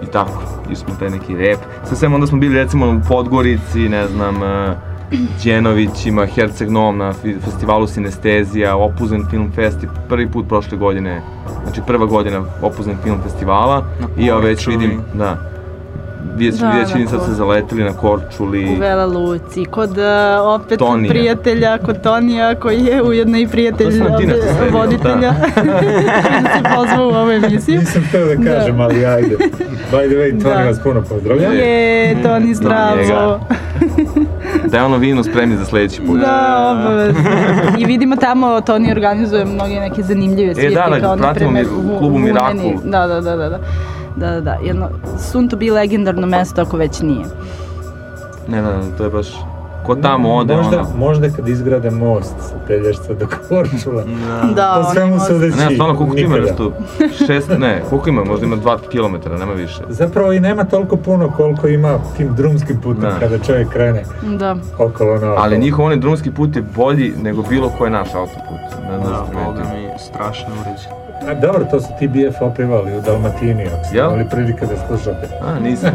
Speaker 8: i tako, išli smo taj neki rep. Sve svem onda smo bili recimo u Podgorici, ne znam, uh, Đenovićima, Herceg Novom na festivalu Sinestezija, Opuzen Film Fest i prvi put prošle godine, znači prva godina Opuzen Film Festivala i ja već vidim, da, već,
Speaker 9: Da,
Speaker 8: već
Speaker 9: na
Speaker 8: vidim sad se zaletili na Korčuli.
Speaker 9: U Vela Luci, kod e, opet
Speaker 8: Tonija.
Speaker 9: prijatelja, kod Tonija koji je ujedno i prijatelj ovde,
Speaker 8: sredio,
Speaker 9: voditelja. da se pozvao u ovu emisiju.
Speaker 6: Nisam hteo da kažem, ali ajde. By the way, Toni
Speaker 9: Da.
Speaker 6: vas puno pozdravlja.
Speaker 9: Je, Toni, zdravo.
Speaker 8: Da je ono vino spremni za sledeći put.
Speaker 9: Da, obavezno. I vidimo tamo, Toni organizuje mnoge neke zanimljive svirke.
Speaker 8: da, da,
Speaker 9: kao na
Speaker 8: pratimo mi u klubu. Miracle.
Speaker 9: Da, da, da, da. da. Da, da, da, jedno soon to be legendarno mesto ako već nije.
Speaker 8: Ne, ne, ne, to je baš, ko tamo ode,
Speaker 6: možda,
Speaker 8: ono.
Speaker 6: možda kad izgrade most sa Pelješca do Korčula.
Speaker 9: Da,
Speaker 6: po
Speaker 9: onaj
Speaker 6: svemu
Speaker 9: most.
Speaker 6: sudeći.
Speaker 8: Ne, stvarno, koliko ti ima nešto? Šest, ne, koliko ima? Možda ima dva kilometra, nema više.
Speaker 6: Zapravo i nema toliko puno koliko ima tim drumskim putem
Speaker 8: Da.
Speaker 6: kada čovjek krene
Speaker 9: Da.
Speaker 6: okolo na okolo.
Speaker 8: Ali njihov onaj drumski put je bolji nego bilo koji naš autoput. Ne
Speaker 10: Da,
Speaker 8: da, ste
Speaker 10: boga
Speaker 8: primetili.
Speaker 10: mi, strašno uređen.
Speaker 6: A dobro, to su ti BF oprivali u Dalmatini, ako ste
Speaker 8: Jel?
Speaker 6: imali prilike da slušate.
Speaker 8: A, nisam.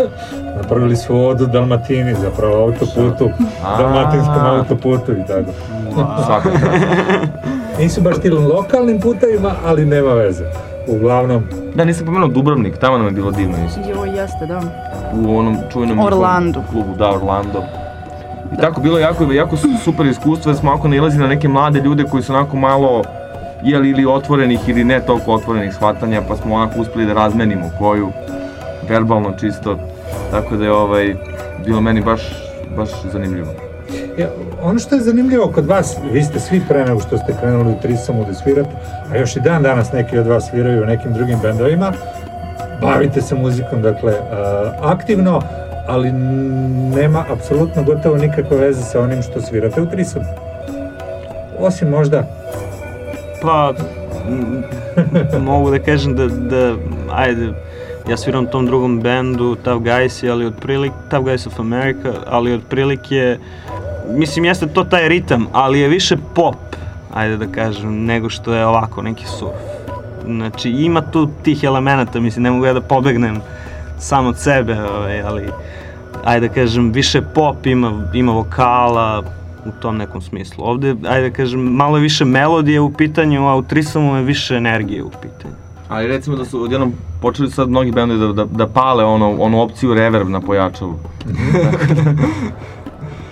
Speaker 6: Napravili su odu Dalmatini, zapravo autoputu,
Speaker 8: A.
Speaker 6: dalmatinskom autoputu i tako.
Speaker 8: Svaka čast.
Speaker 6: Nisu baš ti lokalnim putevima, ali nema veze. Uglavnom,
Speaker 8: Da, nisam pomenuo Dubrovnik, tamo nam je bilo divno isto.
Speaker 9: Jo, jeste, da.
Speaker 8: U onom čuvenom
Speaker 9: Orlandu.
Speaker 8: klubu, da, Orlando. I tako, bilo je jako, jako su- super iskustvo, jer smo onako nailazili na neke mlade ljude koji su onako malo jeli ili otvorenih ili ne toliko otvorenih shvatanja, pa smo onako uspeli da razmenimo koju, verbalno čisto, tako da je ovaj, bilo meni baš, baš zanimljivo.
Speaker 6: Ja, ono što je zanimljivo kod vas, vi ste svi pre nego što ste krenuli u Trisamu da svirate, a još i dan danas neki od vas sviraju u nekim drugim bendovima, bavite se muzikom, dakle, a, aktivno, ali nema apsolutno gotovo nikakve veze sa onim što svirate u Trisamu. Osim možda,
Speaker 10: Pa, m, mogu da kažem da, da, ajde, ja sviram tom drugom bendu, Tough Guys, ali otprilike, Tough Guys of America, ali otprilike, mislim, jeste to taj ritam, ali je više pop, ajde da kažem, nego što je ovako, neki surf. Znači, ima tu tih elemenata, mislim, ne mogu ja da pobegnem sam od sebe, ovaj, ali ajde da kažem, više pop, ima, ima vokala, u tom nekom smislu. Ovde, ajde da kažem, malo je više melodije u pitanju, a u Trisomu je više energije u pitanju.
Speaker 8: Ali recimo da su odjednom počeli sad mnogi bendovi da, da, da pale ono, onu opciju reverb na pojačalu.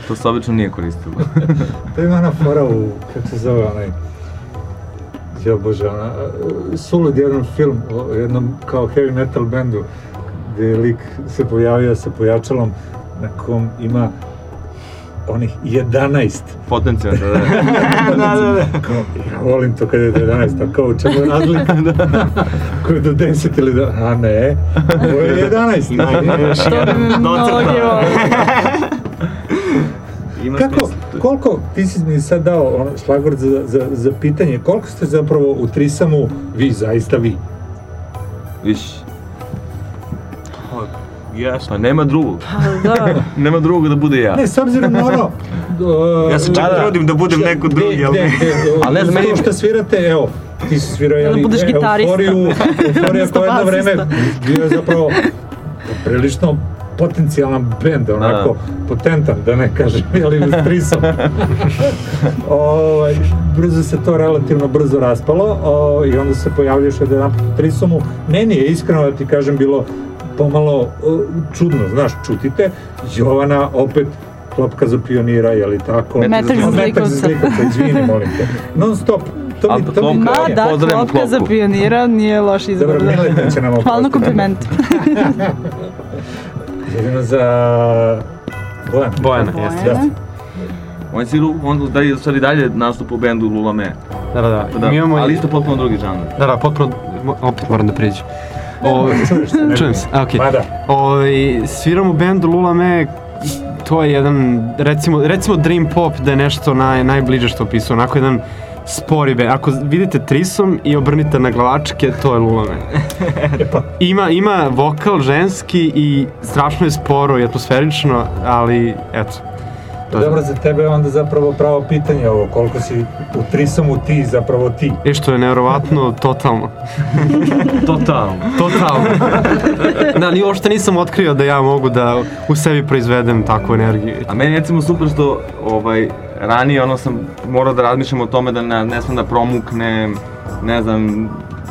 Speaker 8: to se obično nije koristilo.
Speaker 6: to ima ona fora u, kako se zove onaj, jo bože, ona, sulud jedan film o jednom kao heavy metal bendu, gde je lik se pojavio sa pojačalom na kom ima onih 11.
Speaker 8: Potencijalno, da,
Speaker 6: da. da, da, da. Kao, ja volim to kad je do 11, a kao u čemu je razlika? Ko je do 10 ili do... A ne, ovo je 11.
Speaker 10: Što bi me mnogi
Speaker 6: Kako, koliko, ti si mi sad dao ono, šlagvord za, za, za pitanje, koliko ste zapravo u Trisamu, vi, zaista vi?
Speaker 8: Viš, Pa nema drugog.
Speaker 9: Pa da.
Speaker 8: nema drugog da bude ja.
Speaker 6: Ne, s obzirom na ono... Uh,
Speaker 10: ja se čak da, trudim da budem neko drugi, ali...
Speaker 6: ali ne znam, meni... što svirate, evo, ti si svirao, jeli,
Speaker 9: da budeš
Speaker 6: euforiju, euforija kao jedno vreme bio je zapravo prilično potencijalan bend, onako da. potentan, da ne kažem, jeli trisom. ovaj, brzo se to relativno brzo raspalo o, i onda se pojavljaš jedan put trisomu. Meni je iskreno da ti kažem bilo pomalo uh, čudno, znaš, čutite, Jovana opet klopka za pionira, je li tako?
Speaker 9: Metak za zlikovca.
Speaker 6: Metak za zlikovca, izvini, molim te. Non stop. To mi, to mi
Speaker 9: Ma, da, klopka za pionira nije loš izbor.
Speaker 6: Dobro, Mileta će nam
Speaker 9: Hvala na kompliment.
Speaker 6: Jedino za Bojan.
Speaker 11: Bojana, jeste. Da.
Speaker 8: On si on da je stvari dalje nastup u bendu Lula Me.
Speaker 11: Da, da, da.
Speaker 8: da. Mi imamo ali isto potpuno drugi žanr.
Speaker 11: Da, da, potpuno opet moram da priđem. O, čujem se, a, okej. Okay. O, sviram u bendu Lula Me, to je jedan, recimo, recimo Dream Pop da je nešto naj, najbliže što opisao, onako jedan spori band. Ako vidite trisom i obrnite na glavačke, to je Lula Me. ima, ima vokal ženski i strašno je sporo i atmosferično, ali eto,
Speaker 6: To Dobro, za tebe je onda zapravo pravo pitanje ovo, koliko si u trisomu ti zapravo ti.
Speaker 11: E što je nevjerovatno, totalno.
Speaker 8: totalno.
Speaker 11: Totalno. da, ni uopšte nisam otkrio da ja mogu da u sebi proizvedem takvu energiju.
Speaker 8: A meni recimo super što ovaj, ranije ono sam morao da razmišljam o tome da ne, ne smem da promukne, ne znam,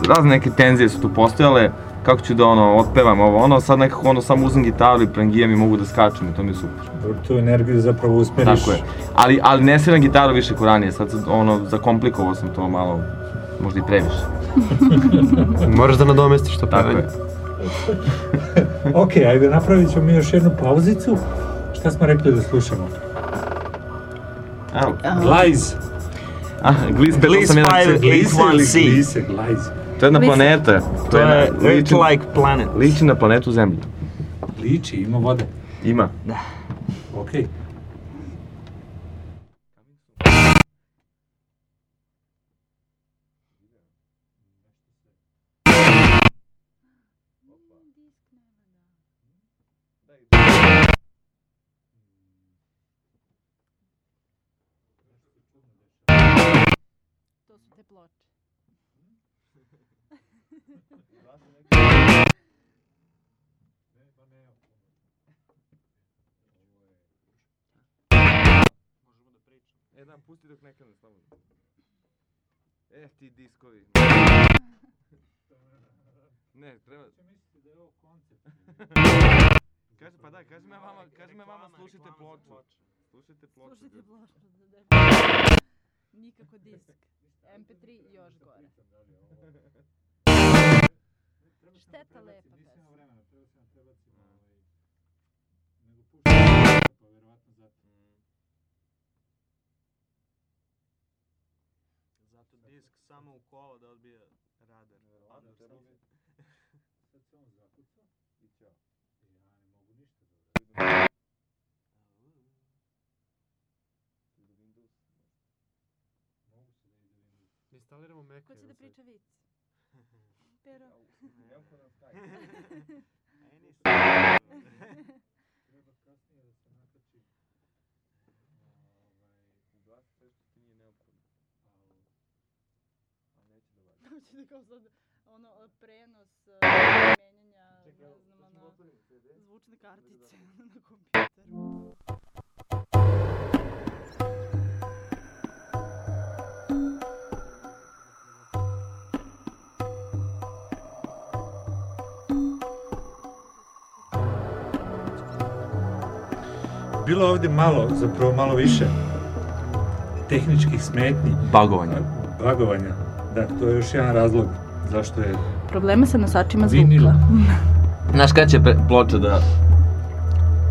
Speaker 8: razne neke tenzije su tu postojale, kako ću da ono, otpevam ovo, ono, sad nekako ono, samo uzem gitaru i prangijam i mogu da skačem i to mi je super.
Speaker 6: Tu energiju zapravo usmeriš.
Speaker 8: Tako je. Ali, ali ne sviram gitaru više ko ranije, sad ono, zakomplikovao sam to malo, možda i previše.
Speaker 11: Moraš da nadomestiš to
Speaker 8: pevanje.
Speaker 11: Tako
Speaker 6: je. ok, ajde napravit ćemo mi još jednu pauzicu. Šta smo rekli da slušamo? Glajz.
Speaker 8: Ah, Gliz
Speaker 10: 581C.
Speaker 6: Glise, Glajz.
Speaker 8: To je jedna planeta.
Speaker 10: To je Earth-like planet.
Speaker 8: Liči na planetu Zemlju.
Speaker 6: Liči, ima vode.
Speaker 8: Ima.
Speaker 10: Da.
Speaker 6: Okej. Okay.
Speaker 9: To su te ploče.
Speaker 8: E, da, pusti dok ne krene slobodno. E, ti diskovi. ne, treba...
Speaker 6: Če mislite da je ovo koncept?
Speaker 8: Kaže, pa daj, kaži me vama, kaži me vama, slušajte ploču. Slušajte ploču.
Speaker 9: Slušajte ploču, da Nikako disk. MP3 još gore. Šteta lepa pesma.
Speaker 6: Nisam vremena, treba se nam prebaciti ovaj... Nego puštam, pa verovatno zato.
Speaker 10: Zato disk samo u kolo da odbije radar.
Speaker 6: Verovatno, treba. Sad se on zakuca i ćao. Ja ne mogu ništa da uradim. Mogu se da Windows.
Speaker 11: Instaliramo Mac.
Speaker 9: Ko će da priča vic? Pero.
Speaker 8: Evo ko nam staje.
Speaker 6: Treba kasnije da se nakači.
Speaker 8: Ovaj, ugasi sve što ti nije neophodno.
Speaker 6: Ali...
Speaker 8: A neće da važi.
Speaker 9: Hoće da kao sad zvučne kartice na kompjuteru.
Speaker 6: Bilo ovdje malo, zapravo malo više tehničkih smetnji.
Speaker 8: Bagovanja.
Speaker 6: Bagovanja. Da, to je još jedan razlog zašto je
Speaker 9: Problema sa nosačima
Speaker 6: Vinil.
Speaker 9: zvuka.
Speaker 8: Znaš kada će ploča da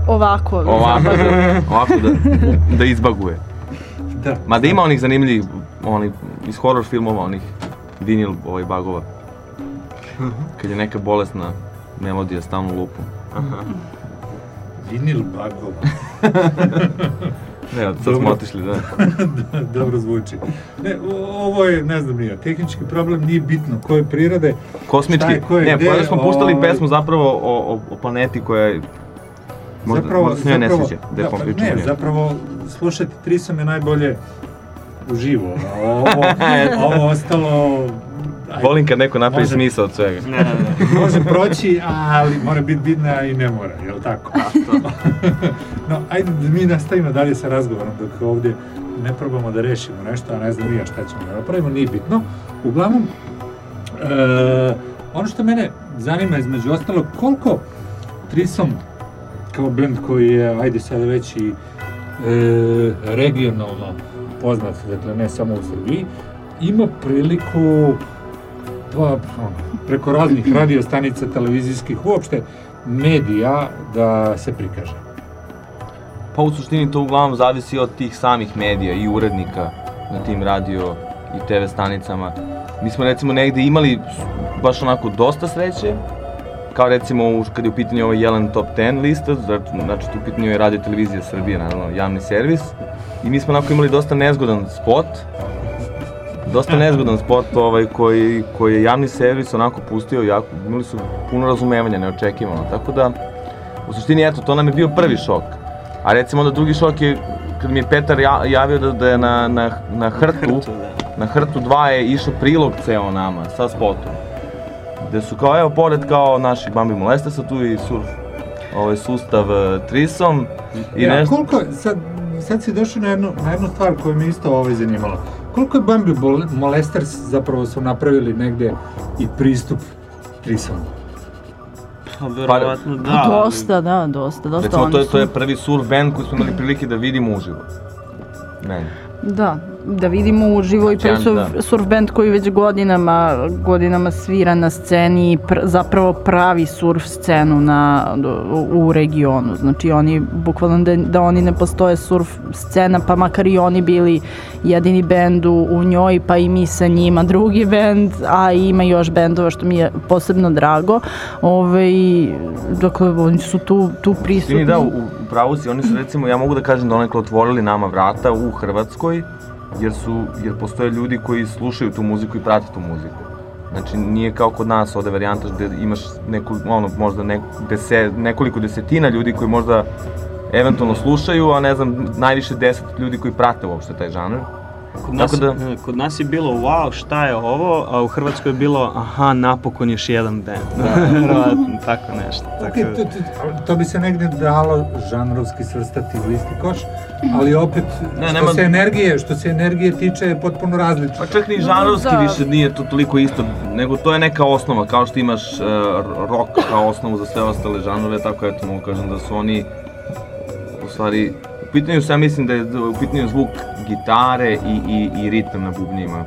Speaker 9: Ovako.
Speaker 8: ovako da, ovako da, da izbaguje?
Speaker 6: Da.
Speaker 8: Ma da ima onih zanimljivih, onih iz horror filmova, onih vinil ovaj bagova. Kad je neka bolesna melodija stalno lupu.
Speaker 6: vinil bagova.
Speaker 8: Ne, sad smo
Speaker 6: Dobro.
Speaker 8: otišli, da.
Speaker 6: Da, Dobro zvuči. Ne, o- ovo je, ne znam nije, tehnički problem nije bitno koje prirode.
Speaker 8: Kosmički.
Speaker 6: šta je, ko je
Speaker 8: ne,
Speaker 6: gde,
Speaker 8: pa smo puštali
Speaker 6: ovaj,
Speaker 8: pesmu zapravo o, o, o planeti koja je... Možda,
Speaker 6: zapravo,
Speaker 8: možda se njoj ne sviđa. Da,
Speaker 6: da,
Speaker 8: je
Speaker 6: pa
Speaker 8: o
Speaker 6: ne,
Speaker 8: njoj.
Speaker 6: zapravo slušati Trisom je najbolje uživo, a ovo, ovo ostalo...
Speaker 8: Volim kad neko napravi
Speaker 6: može-
Speaker 8: smisao od svega.
Speaker 10: Ne, ne, ne.
Speaker 6: Može proći, ali mora biti bitna i ne mora, jel tako? no, ajde da mi nastavimo dalje sa razgovorom dok ovdje ne probamo da rešimo nešto, a ne znam ja šta ćemo da napravimo, nije bitno. Uglavnom, e, ono što mene zanima između ostalog, koliko Trisom kao band koji je, ajde sada već i e, regionalno poznat, dakle ne samo u Srbiji, ima priliku pa, preko raznih radio stanica, televizijskih, uopšte medija da se prikaže.
Speaker 8: Pa u suštini to uglavnom zavisi od tih samih medija i urednika na tim radio i TV stanicama. Mi smo recimo negde imali baš onako dosta sreće, kao recimo kad je u pitanju ovaj Jelen Top 10 lista, znači tu u pitanju je radio televizija Srbije, naravno javni servis, i mi smo onako imali dosta nezgodan spot, dosta nezgodan spot ovaj, koji, koji je javni servis onako pustio, jako, imali su puno razumevanja, neočekivano, tako da u suštini eto, to nam je bio prvi šok. A recimo onda drugi šok je kad mi je Petar ja, javio da, da je na, na, na hrtu, na hrtu 2 je išao prilog ceo nama sa spotom. Gde su kao, evo, pored kao naših Bambi Molestesa, tu je i surf, ovaj sustav uh, Trisom i
Speaker 6: ja,
Speaker 8: nešto...
Speaker 6: koliko, sad, sad si došao na jednu, na jednu stvar koja me isto ovaj zanimala. Koliko je Bambi Molesters zapravo su napravili negde i pristup Trisomu?
Speaker 10: Pa verovatno da.
Speaker 9: Pa dosta, da, dosta, dosta.
Speaker 8: Recimo, to je, to je prvi surf band koji smo imali prilike da vidimo uživo. Meni.
Speaker 9: Da, da vidimo uživo i to je
Speaker 8: Sjajno,
Speaker 9: surf,
Speaker 8: da.
Speaker 9: surf band koji već godinama, godinama svira na sceni i pr, zapravo pravi surf scenu na, u, u regionu. Znači oni, bukvalno da, da oni ne postoje surf scena, pa makar i oni bili jedini bend u, u njoj, pa i mi sa njima drugi bend, a ima još bendova što mi je posebno drago. Ove, dakle, oni su tu, tu prisutni.
Speaker 8: Svini da, u, u pravu si, oni su recimo, ja mogu da kažem da onekle otvorili nama vrata u Hrvatskoj, jer su, jer postoje ljudi koji slušaju tu muziku i prate tu muziku. Znači, nije kao kod nas ovde varijanta gde imaš neku, ono, možda ne, dese, nekoliko desetina ljudi koji možda eventualno slušaju, a ne znam, najviše deset ljudi koji prate uopšte taj žanr.
Speaker 10: Kod nas,
Speaker 8: Tako da,
Speaker 10: kod nas je bilo wow, šta je ovo, a u Hrvatskoj je bilo aha, napokon još jedan band. Da, verovatno, tako nešto. Tako,
Speaker 6: to, to, to bi se negde dalo žanrovski svrstati u isti koš, ali opet,
Speaker 8: Ne,
Speaker 6: što
Speaker 8: nema-
Speaker 6: se energije, što se energije tiče je potpuno različito.
Speaker 8: Pa čak ni žanrovski više nije to toliko isto, nego to je neka osnova, kao što imaš uh, rock kao osnovu za sve ostale žanrove, tako eto mogu kažem da su oni u stvari, u pitanju sam mislim da da je u pitanju zvuk gitare i, i, i ritam na bubnjima.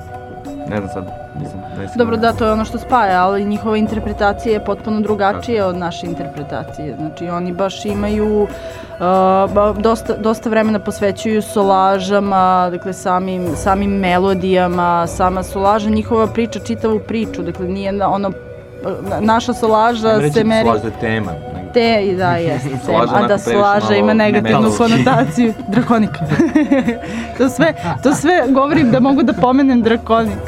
Speaker 8: Ne znam sad, mislim, ne znam.
Speaker 9: Dobro, da, to je ono što spaja, ali njihova interpretacija je potpuno drugačija od naše interpretacije. Znači, oni baš imaju uh, dosta, dosta vremena posvećuju solažama, dakle, samim, samim melodijama, sama solaža, njihova priča, čitavu priču, dakle, nije ono, na- naša solaža
Speaker 8: reći
Speaker 9: se
Speaker 8: da
Speaker 9: meri...
Speaker 8: Solaž da je tema.
Speaker 9: Te, i da, jeste. A da
Speaker 8: malo
Speaker 9: ima negativnu konotaciju. Drakonik. to, sve, to sve govorim da mogu da pomenem drakonik.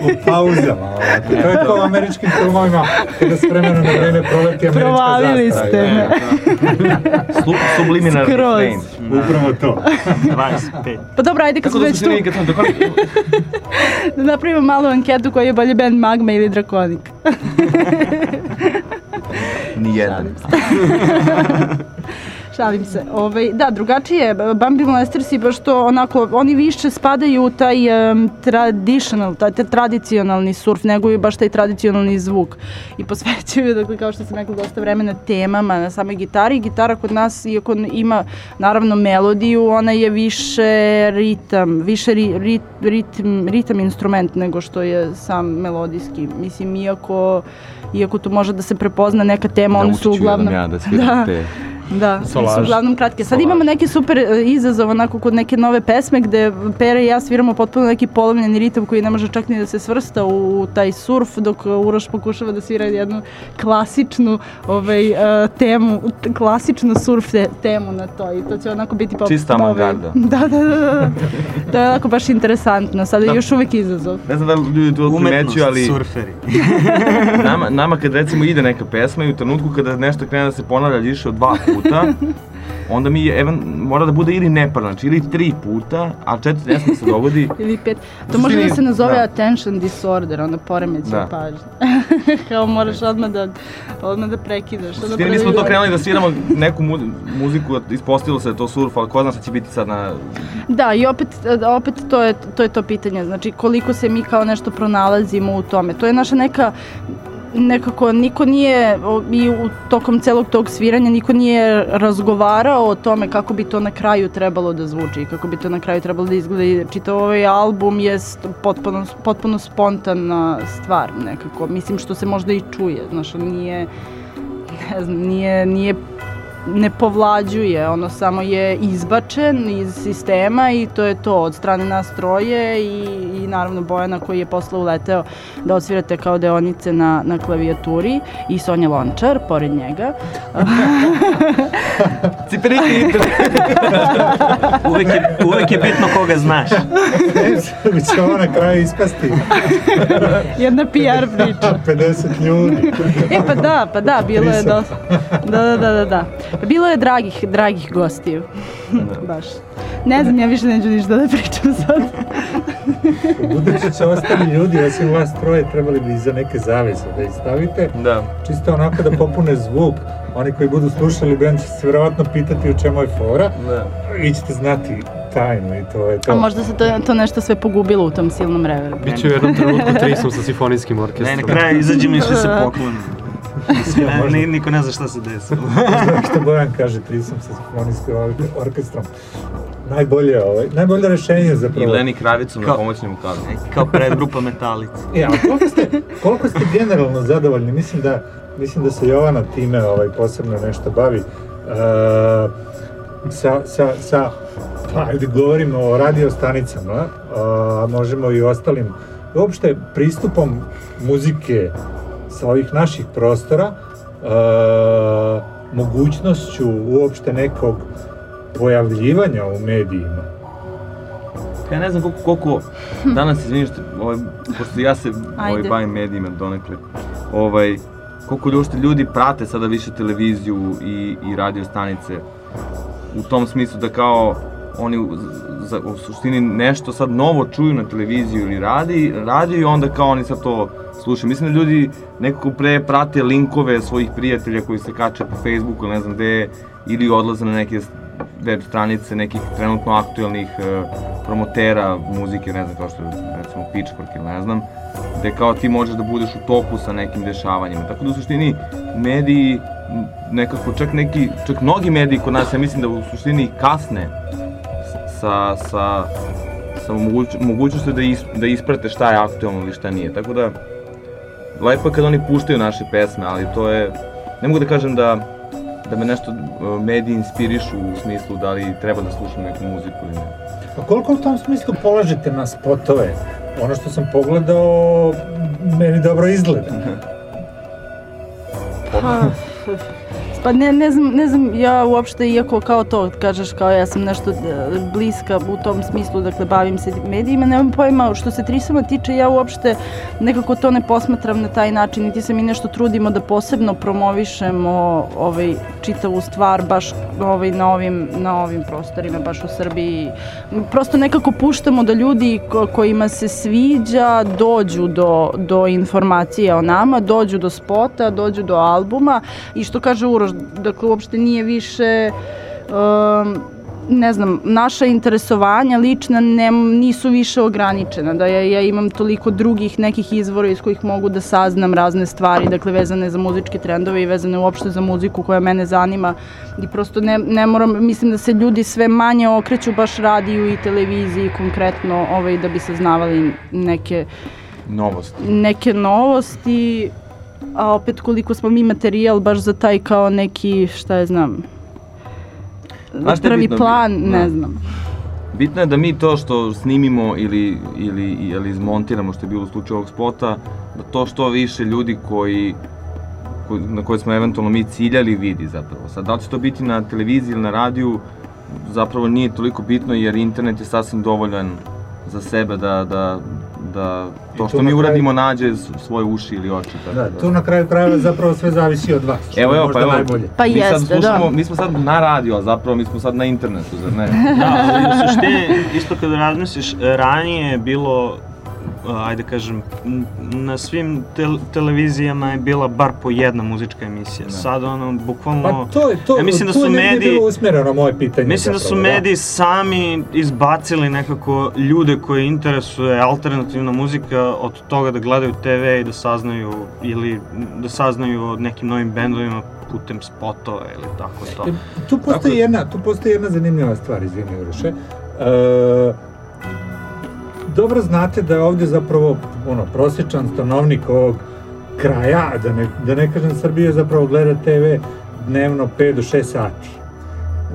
Speaker 6: u pauzama. To je kao u američkim filmovima kada s vremena na vreme proleti američka
Speaker 9: Provalili
Speaker 6: zastava.
Speaker 9: ste me.
Speaker 8: Sub, subliminarni
Speaker 9: Skroz.
Speaker 6: Upravo to.
Speaker 10: 25.
Speaker 9: Pa dobro, ajde kad smo
Speaker 8: da
Speaker 9: već tu, da napravimo malu anketu koji je bolje band Magma ili Drakonik.
Speaker 8: 逃げられた。
Speaker 9: Šalim se. Ovaj, da, drugačije, Bambi Molestersi baš to onako, oni više spadaju u taj um, traditional, taj, taj tradicionalni surf, nego i baš taj tradicionalni zvuk. I posvećuju, dakle, kao što sam rekla, dosta vremena temama na samoj gitari. Gitara kod nas, iako ima, naravno, melodiju, ona je više ritam, više ri, rit, ritam, ritam instrument nego što je sam melodijski. Mislim, iako, iako tu može da se prepozna neka tema, su
Speaker 8: Naučit ću jedan
Speaker 9: uglavnom...
Speaker 8: ja da sviram te.
Speaker 9: Da,
Speaker 8: Solaž.
Speaker 9: su uglavnom kratke. Sad imamo neki super e, izazov onako kod neke nove pesme gde Pere i ja sviramo potpuno neki polovljeni ritam koji ne može čak ni da se svrsta u taj surf dok Uroš pokušava da svira jednu klasičnu ovaj, e, temu, klasičnu surf te, temu na to i to će onako biti pop-
Speaker 8: Čista
Speaker 9: ovaj-
Speaker 8: avangarda.
Speaker 9: Da, da, da, da. To je onako baš interesantno. Sada je
Speaker 8: Da.
Speaker 9: još uvek izazov.
Speaker 8: Ne znam da li ljudi to
Speaker 10: Umetnost,
Speaker 8: primećuju, ali
Speaker 10: surferi.
Speaker 8: nama, nama kad recimo ide neka pesma i u trenutku kada nešto krene da se ponavlja više od dva puta, onda mi je, evan, mora da bude ili neparno, znači ili tri puta, a četiri ne sme se dogodi.
Speaker 9: Ili pet. To može da se nazove
Speaker 8: da.
Speaker 9: attention disorder, onda poremećaj
Speaker 8: Da.
Speaker 9: pažnje. Kao moraš odmah da, odmah da prekidaš. Onda
Speaker 8: Stini, mi smo to krenuli da sviramo neku mu, muziku, ispostavilo se da to surf, ali ko zna šta će biti sad na...
Speaker 9: Da, i opet, opet to, je, to je to pitanje, znači koliko se mi kao nešto pronalazimo u tome. To je naša neka nekako niko nije i u tokom celog tog sviranja niko nije razgovarao o tome kako bi to na kraju trebalo da zvuči i kako bi to na kraju trebalo da izgleda. I čitav ovaj album je potpuno, potpuno spontana stvar nekako, mislim što se možda i čuje, znaš, nije ne znam, nije, nije ne povlađuje, ono samo je izbačen iz sistema i to je to od strane nas troje i, i naravno Bojana koji je posle uleteo da odsvirate kao deonice na, na klavijaturi i Sonja Lončar pored njega.
Speaker 8: Ciperiki!
Speaker 10: uvek, je, uvek je bitno koga znaš.
Speaker 6: Mi će ovo na kraju ispasti.
Speaker 9: Jedna PR priča.
Speaker 6: 50 ljudi.
Speaker 9: E pa da, pa da, bilo je dosta. Da, da, da, da, da. Pa bilo je dragih, dragih gostiju. Baš. Ne znam, ja više neću ništa da pričam sad.
Speaker 6: Budući će ostali ljudi, osim vas troje, trebali bi iza neke zavese da ih stavite.
Speaker 8: Da.
Speaker 6: Čisto onako da popune zvuk. Oni koji budu slušali band će se vjerovatno pitati u čemu je fora.
Speaker 8: Da.
Speaker 6: Vi ćete znati tajnu i to je to.
Speaker 9: A možda se to, to nešto sve pogubilo u tom silnom reverbu.
Speaker 11: Biće u jednom trenutku trisom sa simfonijskim orkestrom.
Speaker 10: Ne, na kraju izađemo i svi se poklonimo. Ne, ni, niko ne zna šta se desilo.
Speaker 6: Možda što Bojan kaže, trisom sa simfonijskim orke- orkestrom. Najbolje, ovaj, najbolje rešenje
Speaker 8: I
Speaker 6: zapravo.
Speaker 8: Leni Kravicom na pomoćnim vokalu.
Speaker 10: Kao predgrupa Metalice.
Speaker 6: E, a koliko ste, koliko ste generalno zadovoljni? Mislim da, mislim da se Jovana time ovaj, posebno nešto bavi. Uh, sa, sa, sa, pa ajde govorimo o radio stanicama, a možemo i ostalim, uopšte pristupom muzike sa ovih naših prostora, a, mogućnošću uopšte nekog pojavljivanja u medijima.
Speaker 8: Ja ne znam koliko, koliko danas, izvini što, ovaj, pošto ja se ovaj, bavim medijima donekle, ovaj, koliko ljudi, ljudi prate sada više televiziju i, i radio stanice u tom smislu da kao oni u, za, u suštini nešto sad novo čuju na televiziju ili radi, radio i onda kao oni sad to slušaju. Mislim da ljudi nekako pre prate linkove svojih prijatelja koji se kače po Facebooku ili ne znam gde ili odlaze na neke web stranice nekih trenutno aktuelnih e, promotera muzike, ne znam, kao što je recimo Pitchfork ili ne znam, gde kao ti možeš da budeš u toku sa nekim dešavanjima. Tako da u suštini mediji nekako čak neki, čak mnogi mediji kod nas, ja mislim da u suštini kasne sa, sa, sa moguć, mogućnosti da, is, da isprate šta je aktualno ili šta nije. Tako da, lepo je kad oni puštaju naše pesme, ali to je, ne mogu da kažem da, da me nešto uh, mediji inspirišu u smislu da li treba da slušam neku muziku ili ne.
Speaker 6: A koliko u tom smislu polažete na spotove? Ono što sam pogledao, meni dobro izgleda.
Speaker 9: Pa, Pa ne, ne, znam, ne znam, ja uopšte, iako kao to kažeš, kao ja sam nešto e, bliska u tom smislu, dakle, bavim se medijima, nemam pojma, što se Trisama tiče, ja uopšte nekako to ne posmatram na taj način, niti se mi nešto trudimo da posebno promovišemo ovaj, čitavu stvar baš ovaj, na, ovim, na ovim prostorima, baš u Srbiji. Prosto nekako puštamo da ljudi ko, kojima se sviđa dođu do, do informacija o nama, dođu do spota, dođu do albuma i što kaže Uroš, dakle uopšte nije više um, ne znam, naša interesovanja lična ne, nisu više ograničena, da ja, ja imam toliko drugih nekih izvora iz kojih mogu da saznam razne stvari, dakle vezane za muzičke trendove i vezane uopšte za muziku koja mene zanima i prosto ne, ne moram, mislim da se ljudi sve manje okreću baš radiju i televiziji konkretno ovaj, da bi saznavali neke
Speaker 8: novosti.
Speaker 9: Neke novosti, a opet koliko smo mi materijal baš za taj kao neki, šta je znam,
Speaker 8: Znaš
Speaker 9: prvi
Speaker 8: bitno?
Speaker 9: plan, ne
Speaker 8: Da.
Speaker 9: znam.
Speaker 8: Bitno je da mi to što snimimo ili, ili, ili izmontiramo, što je bilo u slučaju ovog spota, da to što više ljudi koji ko, na koje smo eventualno mi ciljali vidi zapravo. Sad, da li će to biti na televiziji ili na radiju, zapravo nije toliko bitno jer internet je sasvim dovoljan za sebe da, da, da to što mi
Speaker 6: kraju-
Speaker 8: uradimo nađe s- svoje uši ili oči. Tako
Speaker 6: Da, tu na kraju krajeva zapravo sve zavisi od vas.
Speaker 8: Evo, evo, pa evo,
Speaker 6: najbolje.
Speaker 9: Pa
Speaker 8: mi sad
Speaker 9: jeste,
Speaker 8: slušamo,
Speaker 9: da.
Speaker 8: mi smo sad na radio, a zapravo mi smo sad na internetu, zar ne?
Speaker 10: Da, ali u suštini, isto kada razmisliš, ranije je bilo, ajde kažem, na svim tel televizijama je bila bar po jedna muzička emisija. Sad ono, bukvalno...
Speaker 6: Pa to je to,
Speaker 10: ja mislim da su mediji...
Speaker 6: bilo usmjereno moje pitanje.
Speaker 10: Mislim da su
Speaker 6: zapravo,
Speaker 10: mediji sami izbacili nekako ljude koje interesuje alternativna muzika od toga da gledaju TV i da saznaju ili da saznaju o nekim novim bendovima putem spotova ili tako to.
Speaker 6: E, Tu postoji, jedna, tu postoji jedna zanimljiva stvar, izvini Uroše. E, dobro znate da je ovdje zapravo ono, prosječan stanovnik ovog kraja, da ne, da ne kažem Srbije, zapravo gleda TV dnevno 5 do 6 sati.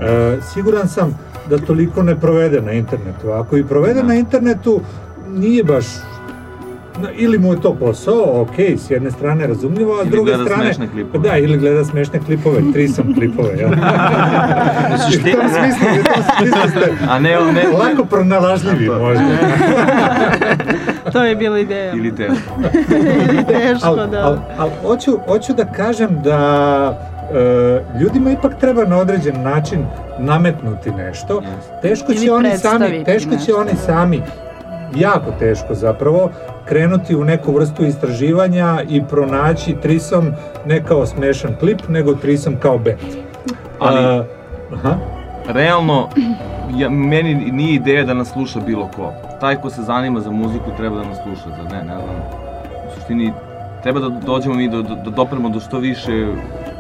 Speaker 6: E, siguran sam da toliko ne provede na internetu. Ako i provede na internetu, nije baš ili mu je to posao, ok, s jedne strane razumljivo, a s
Speaker 8: Ili
Speaker 6: druge
Speaker 8: gleda
Speaker 6: strane...
Speaker 8: smešne klipove.
Speaker 6: Da, ili gleda smešne klipove, tri sam klipove, jel?
Speaker 10: U
Speaker 6: U
Speaker 10: suštini,
Speaker 6: tom smislu, u tom smislu ste
Speaker 8: A ne, ne,
Speaker 6: lako pronalažljivi možda.
Speaker 9: To je bila ideja.
Speaker 8: Ili teško.
Speaker 9: Teško,
Speaker 6: Al,
Speaker 9: da.
Speaker 6: al, al, hoću, hoću da kažem da e, ljudima ipak treba na određen način nametnuti nešto. Teško
Speaker 9: Ili
Speaker 6: će oni sami, teško će
Speaker 9: nešto.
Speaker 6: oni sami, jako teško zapravo, krenuti u neku vrstu istraživanja i pronaći Trisom ne kao smešan klip, nego Trisom kao band.
Speaker 8: Ali-
Speaker 6: A, aha.
Speaker 8: Realno, ja, meni nije ideja da nas sluša bilo ko. Taj ko se zanima za muziku treba da nas sluša, zar ne, ne znam. U suštini, treba da dođemo mi do, do, da dopremo do što više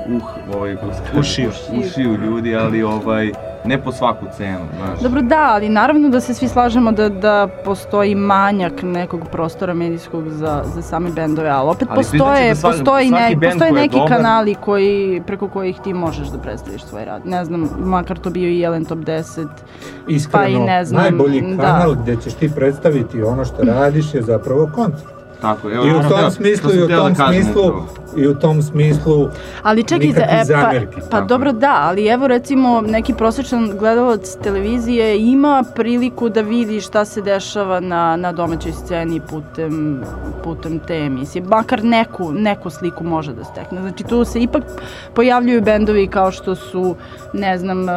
Speaker 8: uh, ovaj,
Speaker 10: Ušiju.
Speaker 8: ušiju ljudi, ali ovaj, ne po svaku cenu, znaš.
Speaker 9: Dobro, da, ali naravno da se svi slažemo da, da postoji manjak nekog prostora medijskog za, za same bendove, ali opet
Speaker 8: Ali
Speaker 9: postoje,
Speaker 8: da svaki-
Speaker 9: postoji, ne, postoje neki
Speaker 8: dobar-
Speaker 9: kanali koji, preko kojih ti možeš da predstaviš svoj rad. Ne znam, makar to bio i Jelen Top 10,
Speaker 6: Iskreno,
Speaker 9: pa i ne znam,
Speaker 6: najbolji
Speaker 9: da.
Speaker 6: kanal gdje ćeš ti predstaviti ono što radiš je zapravo koncert.
Speaker 8: Tako, evo,
Speaker 6: I u tom
Speaker 8: teo-
Speaker 6: smislu, i u
Speaker 8: da
Speaker 6: tom
Speaker 8: kažem
Speaker 6: smislu, i u tom smislu
Speaker 9: Ali čekajte, e,
Speaker 6: zamerki.
Speaker 9: pa, pa dobro da, ali evo recimo neki prosječan gledalac televizije ima priliku da vidi šta se dešava na, na domaćoj sceni putem, putem te emisije. Makar neku, neku sliku može da stekne. Znači tu se ipak pojavljuju bendovi kao što su, ne znam, e,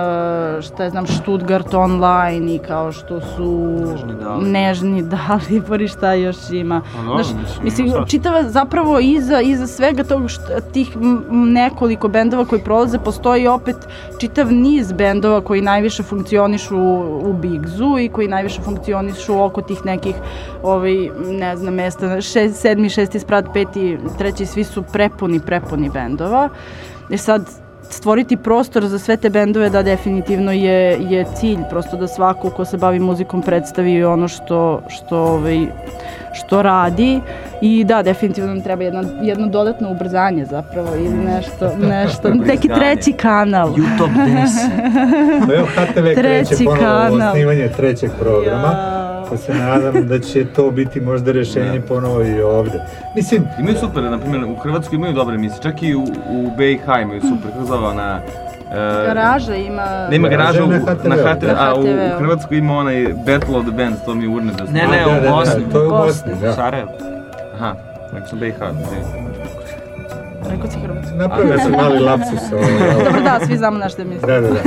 Speaker 9: šta je znam, Stuttgart Online i kao što su
Speaker 10: Nežni Dali.
Speaker 9: Nežni Dali, pori šta još ima.
Speaker 10: Pa dobro,
Speaker 9: Znaš,
Speaker 10: mislim,
Speaker 9: mislim,
Speaker 10: svašta.
Speaker 9: čitava zapravo iza, iza svega tog šta, tih nekoliko bendova koji prolaze postoji opet čitav niz bendova koji najviše funkcionišu u Bigzu i koji najviše funkcionišu oko tih nekih ovaj, ne znam, mesta, šest, sedmi, šesti sprat, peti, treći, svi su prepuni, prepuni bendova. E sad, stvoriti prostor za sve te bendove da definitivno je, je cilj prosto da svako ko se bavi muzikom predstavi ono što, što, ovaj, što radi i da definitivno nam treba jedno, jedno dodatno ubrzanje zapravo ili nešto, nešto neki treći kanal.
Speaker 10: YouTube 10.
Speaker 6: Evo HTV kreće
Speaker 9: Treći
Speaker 6: ponovo u
Speaker 9: kanal.
Speaker 6: snimanje trećeg programa.
Speaker 9: Ja.
Speaker 6: Pa se nadam da će to biti možda rešenje ponovo i ovde. Mislim...
Speaker 8: Imaju super, na primjer, u Hrvatskoj imaju dobre emisije, čak i u, u BiH imaju super, kako zove ona... Uh,
Speaker 9: Garaža ima...
Speaker 8: Ne ima garaža u,
Speaker 6: na.
Speaker 8: HTV, a u, u Hrvatskoj ima onaj Battle of the Bands, to mi je urne da
Speaker 10: Ne, ne,
Speaker 6: Da, da,
Speaker 10: u
Speaker 6: da,
Speaker 10: Bosni.
Speaker 6: to je u
Speaker 9: Bosni.
Speaker 6: Da.
Speaker 10: Sarajevo.
Speaker 8: Aha, neko sam BiH, ne.
Speaker 9: Rekao si Hrvatska.
Speaker 6: Napravio sam mali lapsus. Ovaj,
Speaker 9: Dobro, da, svi znamo na što mislim.
Speaker 6: Da, da, da.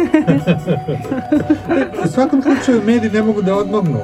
Speaker 6: u svakom slučaju mediji ne mogu da odmognu.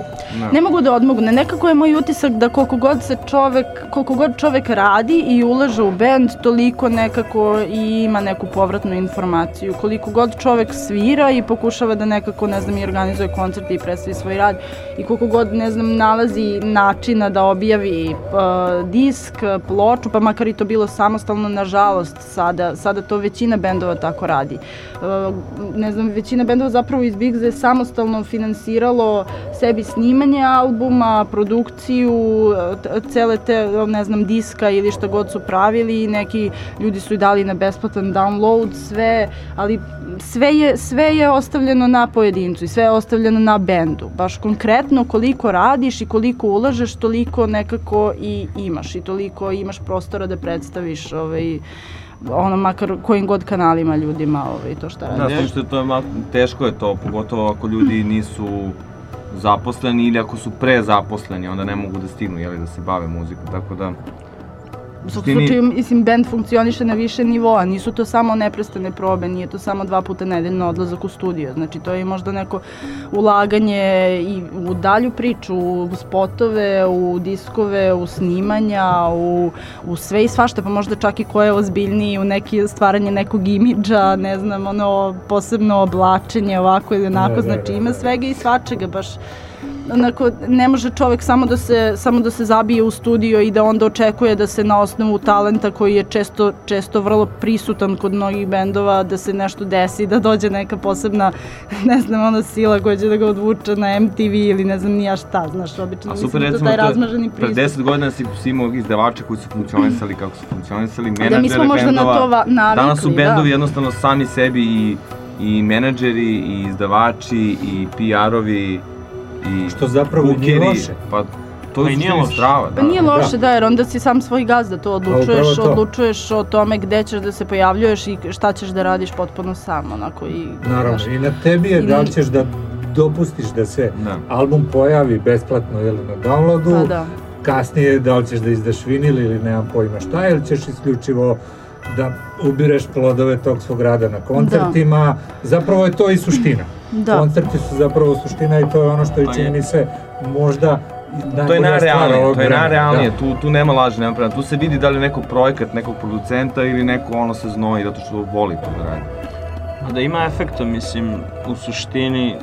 Speaker 9: Ne mogu da odmogne. Nekako je moj utisak da koliko god se čovek, koliko god čovek radi i ulaže u bend, toliko nekako i ima neku povratnu informaciju. Koliko god čovek svira i pokušava da nekako, ne znam, i organizuje koncerte i predstavi svoj rad i koliko god, ne znam, nalazi načina da objavi uh, disk, ploču, pa makar i to bilo samostalno, nažalost, sada, sada to većina bendova tako radi. Uh, ne znam, većina bendova zapravo iz Bigze je samostalno finansiralo sebi snimanje albuma, produkciju, cele te, ne znam, diska ili šta god su pravili neki ljudi su i dali na besplatan download, sve, ali sve je, sve je ostavljeno na pojedincu i sve je ostavljeno na bendu. Baš konkretno koliko radiš i koliko ulažeš, toliko nekako i imaš i toliko imaš prostora da predstaviš ovaj, ono makar kojim god kanalima ljudima ovaj, to šta
Speaker 8: Da,
Speaker 9: radiš.
Speaker 8: zato što je to je malo, teško je to, pogotovo ako ljudi nisu zaposleni ili ako su prezaposleni, onda ne mogu da stignu, jeli, da se bave muzikom, tako da...
Speaker 9: U svakom slučaju, mislim, band funkcioniše na više nivoa, nisu to samo neprestane probe, nije to samo dva puta nedeljno odlazak u studio, znači to je možda neko ulaganje i u dalju priču, u spotove, u diskove, u snimanja, u, u sve i svašta, pa možda čak i ko je ozbiljniji u neki stvaranje nekog imidža, ne znam, ono, posebno oblačenje ovako ili onako,
Speaker 6: Da, da,
Speaker 9: znači
Speaker 6: da,
Speaker 9: ima
Speaker 6: da.
Speaker 9: svega i svačega, baš onako, ne može čovek samo da se samo da se zabije u studio i da onda očekuje da se na osnovu talenta koji je često često vrlo prisutan kod mnogih bendova da se nešto desi, da dođe neka posebna ne znam, ona sila koja će da ga odvuče na MTV ili ne znam ni ja šta, znaš, obično
Speaker 8: A
Speaker 9: mislim
Speaker 8: super,
Speaker 9: da to
Speaker 8: recimo,
Speaker 9: taj razmaženi
Speaker 8: pre
Speaker 9: pristup.
Speaker 8: 10 godina si, si imao izdavača koji su funkcionisali kako su funkcionisali,
Speaker 9: mi
Speaker 8: menadžere
Speaker 9: smo možda na
Speaker 8: bendova.
Speaker 9: to va- navikli,
Speaker 8: Danas su
Speaker 9: da.
Speaker 8: bendovi jednostavno sami sebi i, i menadžeri, i izdavači, i PR-ovi, i
Speaker 6: Što zapravo nije loše.
Speaker 8: Pa to
Speaker 10: Pa
Speaker 8: je
Speaker 10: nije loše.
Speaker 8: strava.
Speaker 9: Pa nije loše, da, jer onda si sam svoj gazda, to
Speaker 6: upravo
Speaker 9: odlučuješ,
Speaker 6: to.
Speaker 9: odlučuješ o tome gde ćeš da se pojavljuješ i šta ćeš da radiš potpuno sam, onako i...
Speaker 6: Naravno,
Speaker 9: znaš,
Speaker 6: i na tebi je
Speaker 9: I
Speaker 6: da
Speaker 9: na-
Speaker 6: li ćeš da dopustiš da se
Speaker 8: Da.
Speaker 6: album pojavi besplatno ili na downloadu,
Speaker 9: Pa da.
Speaker 6: kasnije da li ćeš da izdaš vinil ili nemam pojma šta, ili ćeš isključivo da ubireš plodove tog svog rada na koncertima. Zapravo je to i suština.
Speaker 9: Da.
Speaker 6: Koncerti su zapravo suština i to je ono što i čini se možda
Speaker 8: To je najrealnije, to je najrealnije,
Speaker 6: da.
Speaker 8: tu, tu nema laži, nema prema. Tu se vidi da li je neko projekat nekog producenta ili neko ono se znoji zato što voli to da radi.
Speaker 10: Da ima efekta, mislim, u suštini,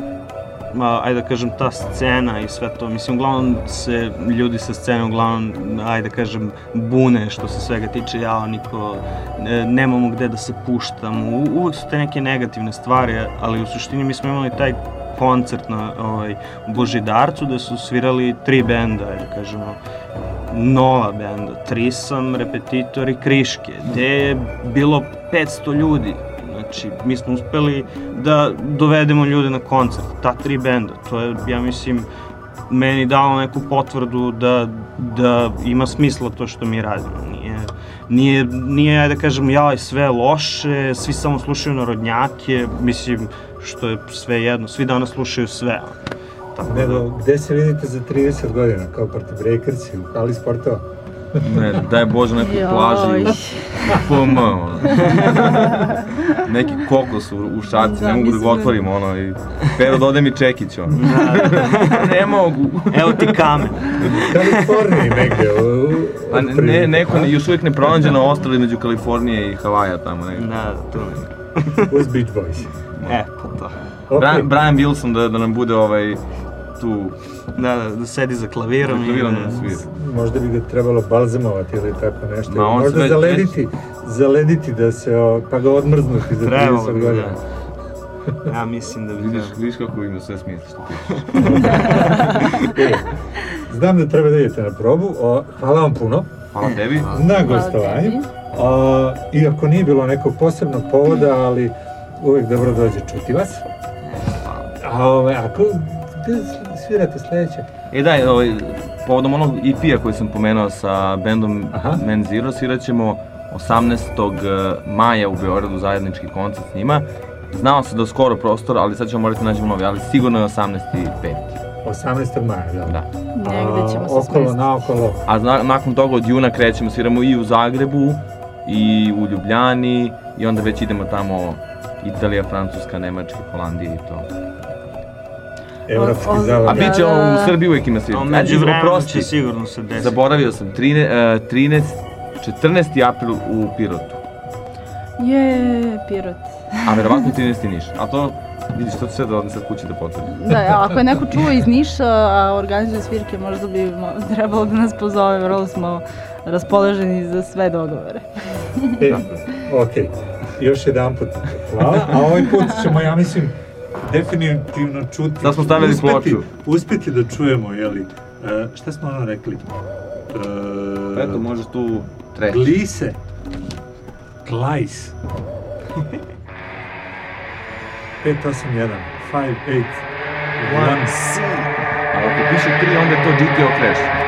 Speaker 10: ajde da kažem, ta scena i sve to, mislim, uglavnom se ljudi sa scene uglavnom, ajde da kažem, bune što se svega tiče, ja, niko, ne, nemamo gde da se puštamo, u, uvek su te neke negativne stvari, ali u suštini mi smo imali taj koncert na ovaj, Božidarcu gde su svirali tri benda, ajde da kažemo, nova benda, Trisam, Repetitor i Kriške, gde je bilo 500 ljudi. Znači, mi smo uspeli da dovedemo ljude na koncert, ta tri benda. To je, ja mislim, meni dalo neku potvrdu da, da ima smisla to što mi radimo. Nije, nije, nije ajde da kažem, jaj, sve loše, svi samo slušaju narodnjake, mislim, što je sve jedno, svi danas slušaju sve. Tako da,
Speaker 6: Nego, gde se vidite za 30 godina, kao party breakersi u hali sportova?
Speaker 8: Ne, daj Bože nekoj
Speaker 9: Joj.
Speaker 8: plaži u FM, ono. Neki kokos u, u šaci,
Speaker 9: Da,
Speaker 8: ne mogu da ga
Speaker 9: da-
Speaker 8: otvorim, ono, i pero dode mi čekić, ono. ne mogu.
Speaker 10: Evo ti kamen.
Speaker 6: U Kaliforniji negde. U, u,
Speaker 8: A ne, ne, neko ne, još uvijek ne pronađe na ostrali među Kalifornije i Havaja tamo, ne.
Speaker 10: Da, to
Speaker 6: Uz Beach Boys.
Speaker 10: E, pa to.
Speaker 8: Brian, Brian Wilson da, da nam bude ovaj, tu,
Speaker 10: Da, da, da sedi za klavirom.
Speaker 8: Za
Speaker 10: i
Speaker 8: klavirom
Speaker 10: da-
Speaker 8: da svira.
Speaker 6: Možda bi ga trebalo balzamovati ili tako nešto.
Speaker 8: Ma, on se
Speaker 6: Možda
Speaker 8: već-
Speaker 6: zalediti, zalediti da se, o, pa ga odmrznuti za
Speaker 10: Trebalo
Speaker 6: 30
Speaker 10: bi,
Speaker 6: godina.
Speaker 10: da. Ja mislim da bi
Speaker 8: vidiš,
Speaker 10: trebalo.
Speaker 8: vidiš kako ima sve smisla što piše.
Speaker 6: E, znam da treba da idete na probu, o, hvala vam puno
Speaker 8: Hvala tebi.
Speaker 6: na gostovanju. A, iako nije bilo nekog posebnog povoda, ali uvek dobro dođe čuti vas. A ove, ako svirate sledeće?
Speaker 8: E da, ovaj, povodom onog EP-a koji sam pomenuo sa bendom Man Zero, svirat ćemo 18. maja u Beogradu zajednički koncert s njima. Znao se da je skoro prostor, ali sad ćemo morati nađemo novi, ali sigurno je 18. 5.
Speaker 6: 18. maja, da.
Speaker 8: Da.
Speaker 9: Negde ćemo se
Speaker 6: Okolo,
Speaker 9: smestiti.
Speaker 6: naokolo.
Speaker 8: A zna, nakon toga od juna krećemo, sviramo i u Zagrebu, i u Ljubljani, i onda već idemo tamo Italija, Francuska, Nemačka, Holandija i to.
Speaker 6: Evropski
Speaker 9: O- o-
Speaker 6: zavod.
Speaker 8: A bit će
Speaker 9: Da.
Speaker 8: u Srbiji uvijek ima svi.
Speaker 10: A u međuvremenu će sigurno se desiti.
Speaker 8: Zaboravio sam, 13, e, 13, 14. april u Pirotu,
Speaker 9: Je, Pirot.
Speaker 8: a verovatno 13. Niš. A to, vidiš, to ću sve da odem sad kući da potvrdim.
Speaker 9: Da, ako je neko čuo iz Niša, a organizuje svirke, možda bi trebalo da nas pozove, vrlo smo raspoloženi za sve dogovore.
Speaker 6: E, ok, još jedan put hvala, a ovaj put ćemo, ja mislim, definitivno čuti.
Speaker 8: Sad smo stavili
Speaker 6: uspeti,
Speaker 8: ploču.
Speaker 6: Uspeti da čujemo, jeli, e, šta smo ono rekli? E,
Speaker 8: Eto, možeš tu treći.
Speaker 6: Glise. Glajs. 5, 8, 1, 5, 8, 1, C.
Speaker 8: Ali ako piše 3, onda je to GTO Crash.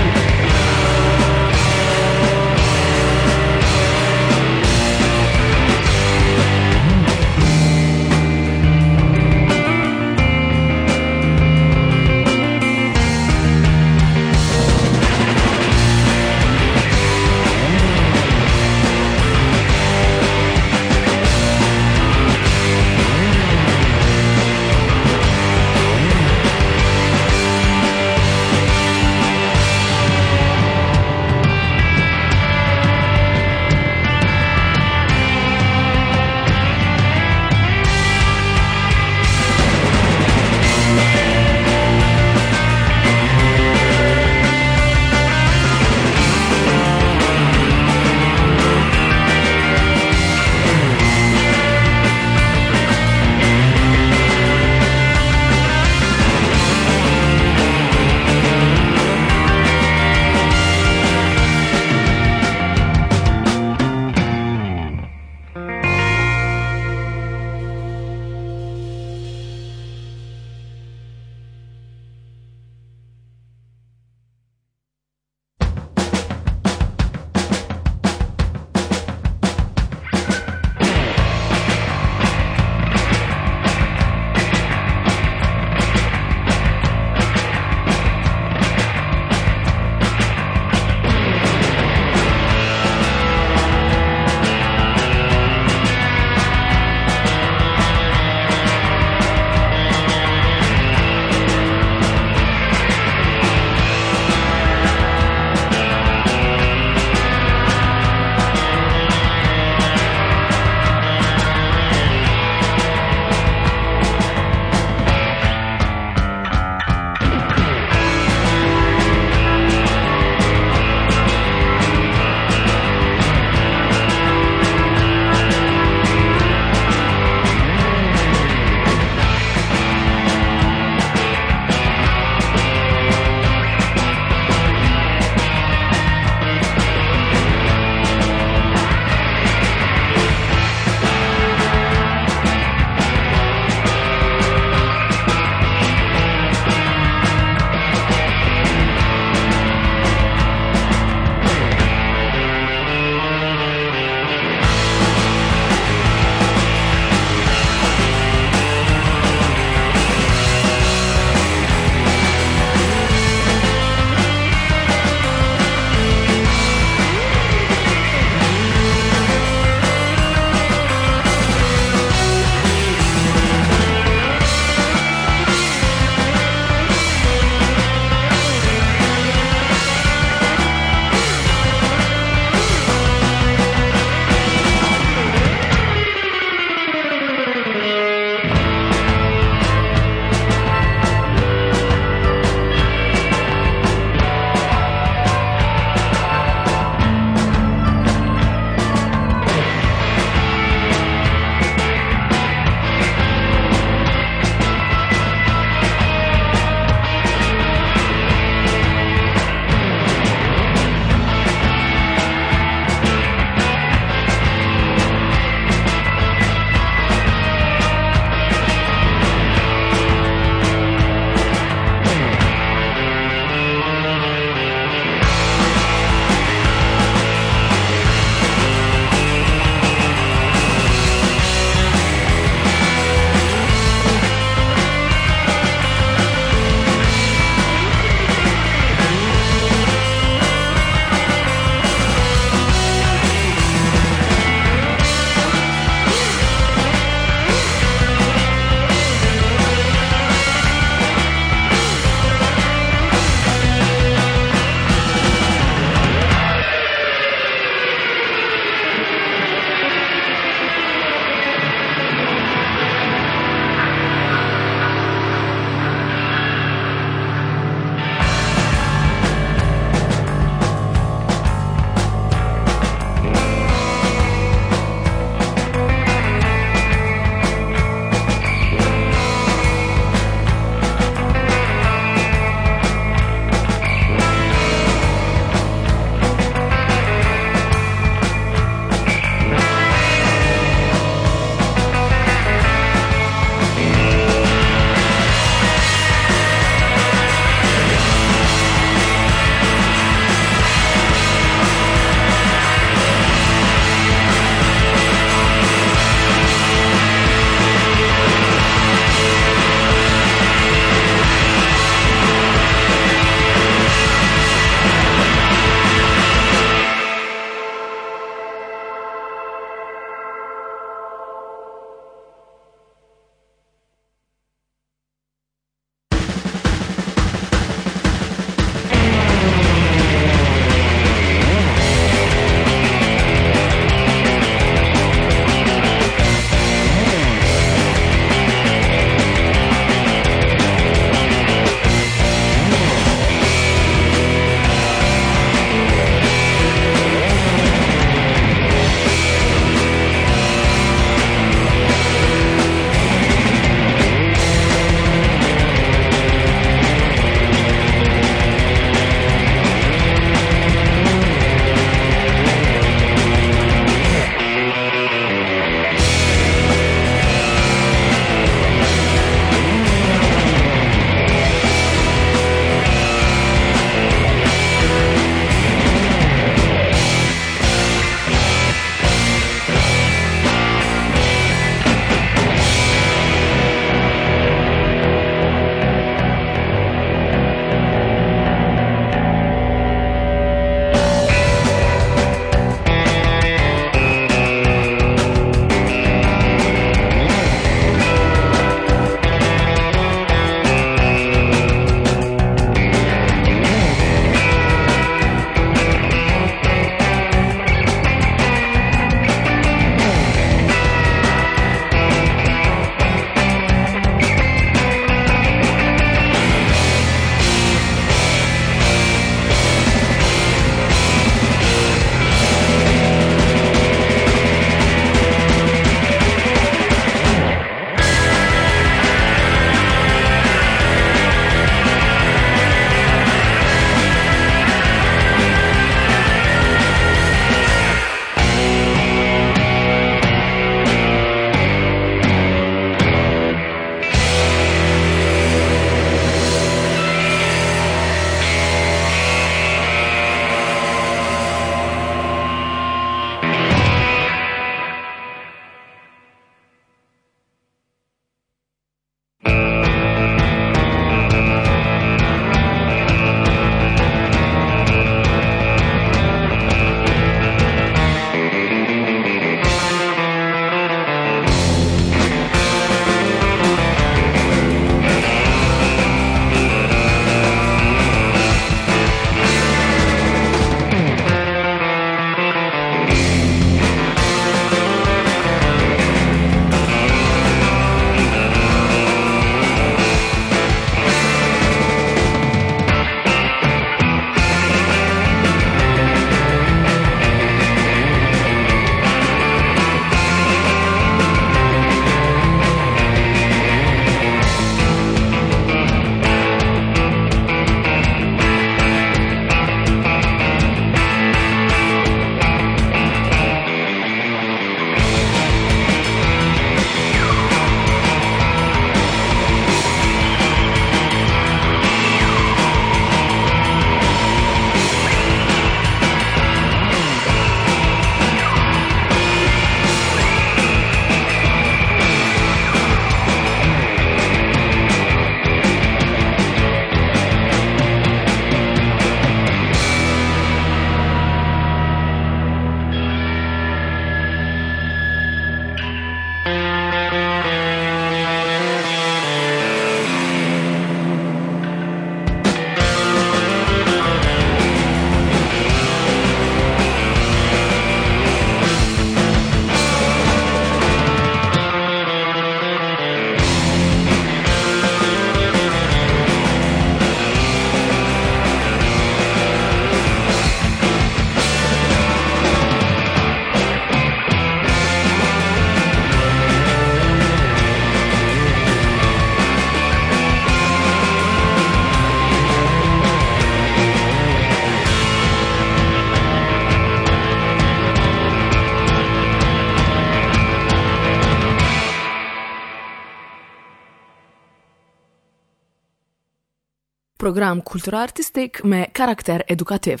Speaker 12: Program kulturartistik me karakter edukativ.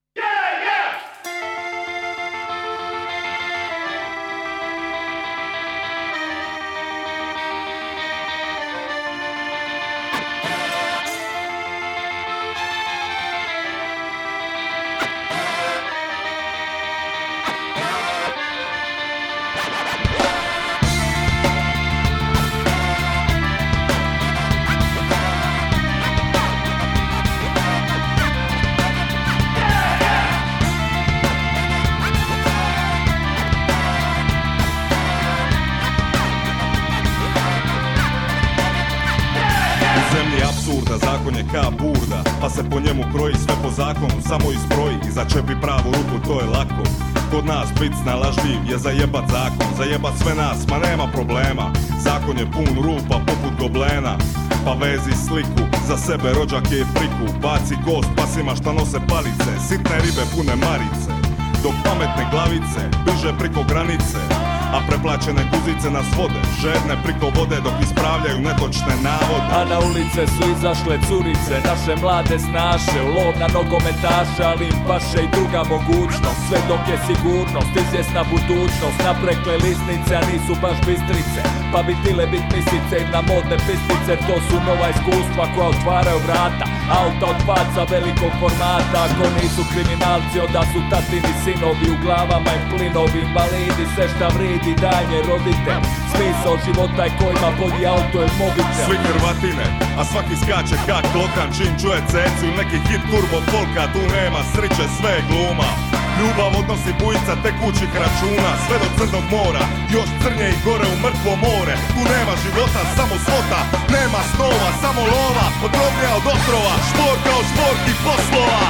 Speaker 13: Zakonu Samo izbroji. I začepi pravu ruku, to je lako. Kod nas bit snalažljiv je zajebat zakon. Zajebat sve nas, ma nema problema. Zakon je pun rupa poput goblena. Pa vezi sliku, za sebe rođak je friku Baci kost pasima šta nose palice. Sitne ribe pune marice. Dok pametne glavice biže priko granice. A preplaćene guzice nas vode Žedne priko vode dok ispravljaju netočne navode.
Speaker 14: A na ulice su izašle curice Naše mlade snaše lov na nogometaše Ali im paše i druga mogućnost. Sve dok je sigurnost Izvjesna budućnost Naprekle lisnice A nisu baš bistrice. Pa bi tile bit misice I na modne pistice To su nova iskustva koja otvaraju vrata. Auta od faca velikog formata Ako nisu kriminalci Onda su tatini sinovi U glavama im plinovi Invalidi Sve šta vridi danje rodite Smisao života je ko ima bolji auto ili mobitel.
Speaker 13: Svi Hrvatine, a svaki skače kak klokan Čim čuje cecu neki hit turbo folka Tu nema sriće, sve je gluma. Ljubav odnosi bujica tekućih računa Sve do crnog mora, još crnje i gore u mrtvo more. Tu nema života, samo svota Nema snova, samo lova Od groblja od otrova, šporka od šporki poslova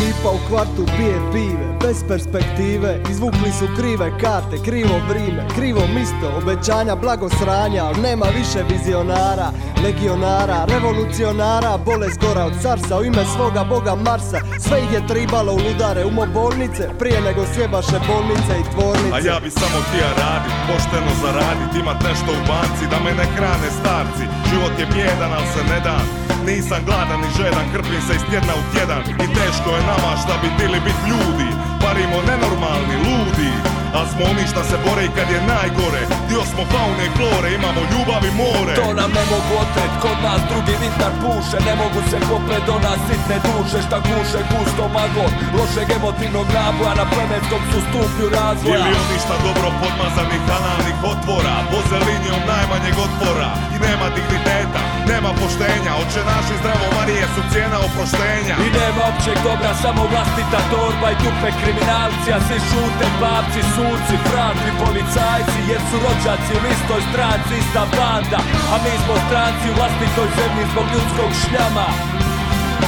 Speaker 15: Ekipa u kvartu pije pive, bez perspektive. Izvukli su krive karte, krivo vrime, krivo misto Obećanja blagosranja, al nema više vizionara Legionara, revolucionara, bolest gora od carsa U ime svoga boga Marsa, sve ih je tribalo u ludare Umo bolnice, prije nego sjebaše bolnice i tvornice.
Speaker 5: A ja bi samo htio radit, pošteno zaradit. Imat nešto u banci, da me ne hrane starci. Život je bjedan, al se ne dam Nisam gladan ni žedan, krpim se iz tjedna u tjedan. I teško je nama šta bi tili bit ljudi Parimo nenormalni, ludi. A smo oni šta se bore i kad je najgore. Dio smo faune i flore, imamo ljubav i more.
Speaker 14: To nam ne mogu otret, kod nas drugi vitar puše. Ne mogu se popred do nas sitne duše. Šta guše gusto mago Lošeg emotivnog naboja na plemenskom su stupnju razvoja.
Speaker 5: Ili oni šta dobro podmazanih analnih otvora. Voze linijom najmanjeg otpora I nema digniteta, nema poštenja Oče naši zdravo Marije su cijena oproštenja.
Speaker 14: I nema općeg dobra, samo vlastita torba i dupe kriminalci A svi šute babci, suci, fratri, policajci Jer su rođaci u istoj stranci, ista banda. A mi smo stranci u vlastitoj zemlji zbog ljudskog šljama.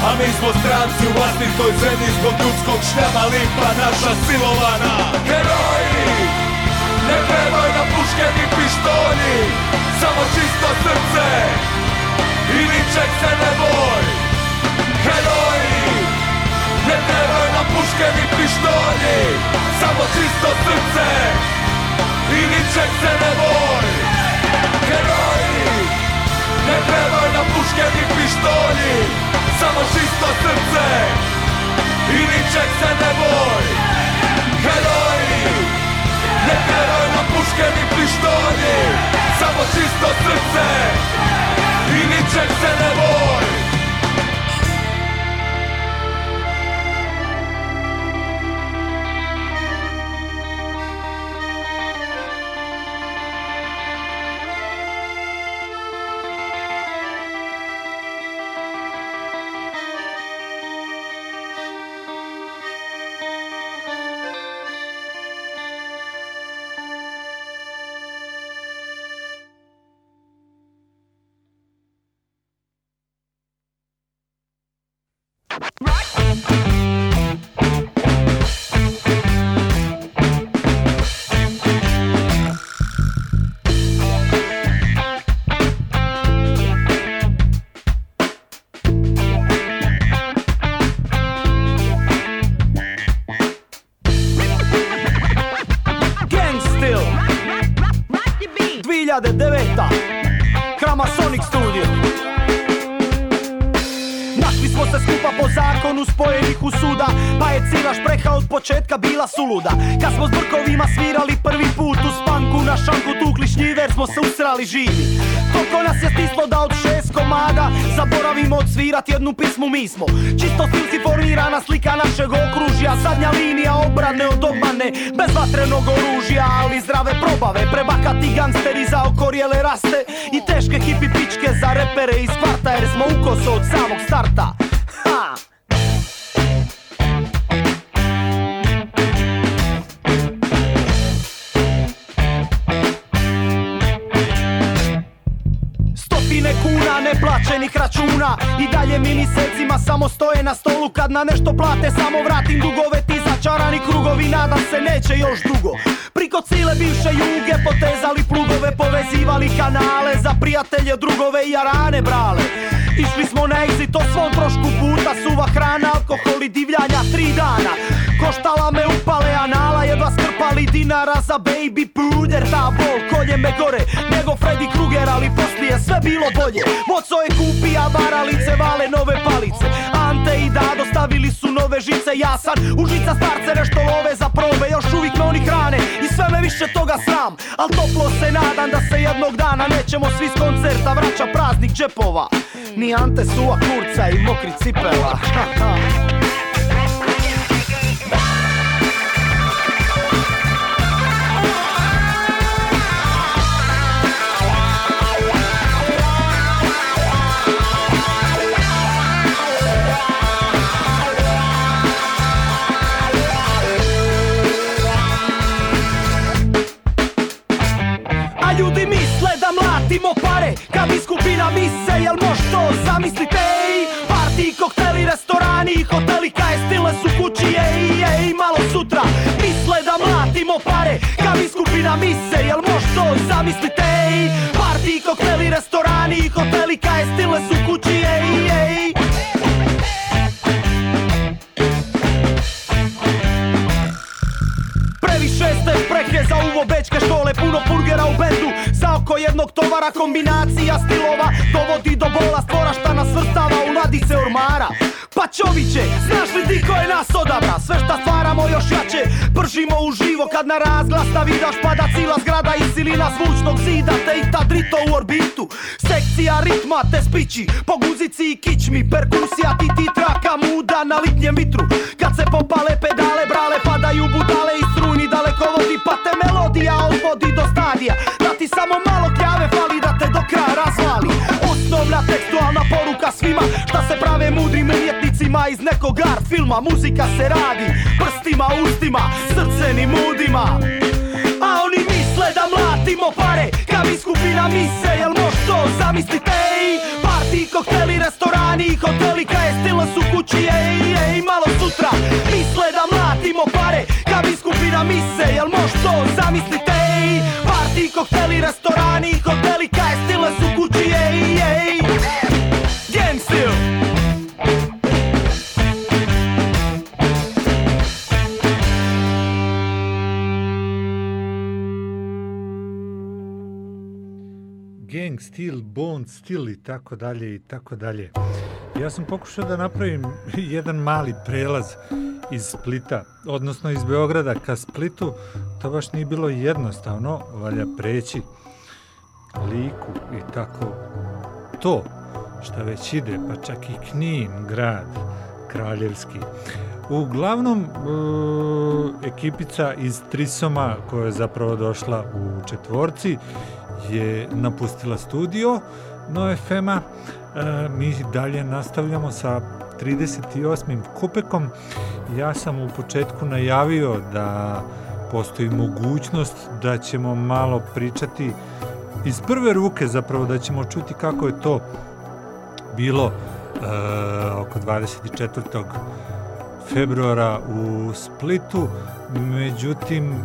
Speaker 14: A mi smo stranci u vlastitoj zemlji zbog ljudskog šljama limpa naša silovana. Heroji, ne trebaju na puške ni pištolji Samo čisto srce i ničeg se ne boj. Heroji, ne trebaju na puške ni pištolji Samo čisto srce. I ničeg se ne boj. Heroji, ne trebaju na puške ni pištolji Samo čisto srce. I ničeg se ne boj. Heroji, ne trebaju na puške ni pištolji Samo čisto srce i ničeg se
Speaker 16: suluda Kad smo s brkovima svirali prvi put u spanku Na šanku tukli šnjiver smo se usrali živi. Koliko nas je stislo da od šest komada Zaboravimo odsvirat jednu pismu mi smo. Čisto stilski formirana slika našeg okružja Zadnja linija obrane od obmane Bez vatrenog oružja ali zdrave probave. Prebakati gangsteri za okorjele raste I teške hipi pičke za repere iz kvarta Jer smo ukoso od samog starta dalje mi mjesecima samo stoje na stolu. Kad na nešto plate samo vratim dugove. Ti začarani krugovi nadam se neće još dugo. Priko cile bivše juge potezali plugove Povezivali kanale za prijatelje, drugove i arane brale Išli smo na exit o svom trošku puta Suva hrana, alkohol i divljanja tri dana. Koštala me upale anala Jedva skrpali dinara za baby puder Ta bol kolje me gore nego Freddy Krueger Ali poslije sve bilo bolje. Moco je kupija varalice, vale nove palice. Ante i Dado stavili su nove žice Ja sam užica starce nešto love za probe Još uvijek me oni hrane više toga sram Al toplo se nadam da se jednog dana Nećemo svi s koncerta vraća praznik džepova. Ni Ante suva kurca i mokri cipela vratimo pare kad iskupi na mise Jel moš to zamislite ej Party, kokteli, restorani, hoteli Kaj stile su kući? Ej ej Malo sutra misle da mlatimo pare kad iskupi na mise Jel moš to zamislite ej Party, kokteli, restorani, hoteli Kaj stile su kući? Ej ej. Previše ste prehe za uvo bečke škole Puno burgera u bendu oko jednog tovara kombinacija stilova Dovodi do bola stvora šta nas svrstava u ladice ormara. Pa čoviće, znaš li ti ko je nas odabra? Sve šta stvaramo još jače Pržimo u živo kad na razglas vidaš Pada cila zgrada i silina zvučnog zida Te i ta drito u orbitu. Sekcija ritma te spići Po guzici i kičmi Perkusija ti ti traka muda na litnjem vitru Kad se popale pedale brale Padaju budale i struni daleko vodi Pa te melodija odvodi umjetnicima iz nekog art filma Muzika se radi prstima, ustima, srcenim udima A oni misle da mlatimo pare Kad mi skupina mise, jel moš to zamislite? Ej Parti, kokteli, restorani, hoteli Kaje stila su kući, ej, ej Malo sutra. Misle da mlatimo pare Kad mi skupina mise, jel moš to zamislite? Ej Parti, kokteli, restorani, hoteli Kaje stila su kući,
Speaker 6: Steel, Bone Steel i tako dalje i tako dalje. Ja sam pokušao da napravim jedan mali prelaz iz Splita, odnosno iz Beograda ka Splitu. To baš nije bilo jednostavno, valja preći Liku i tako to šta već ide, pa čak i Knin, grad kraljevski. Uglavnom, e, ekipica iz Trisoma, koja je zapravo došla u četvorci, je napustila studio No FM-a. E, mi dalje nastavljamo sa 38. kupekom. Ja sam u početku najavio da postoji mogućnost da ćemo malo pričati iz prve ruke zapravo da ćemo čuti kako je to bilo e, oko 24. februara u Splitu međutim e,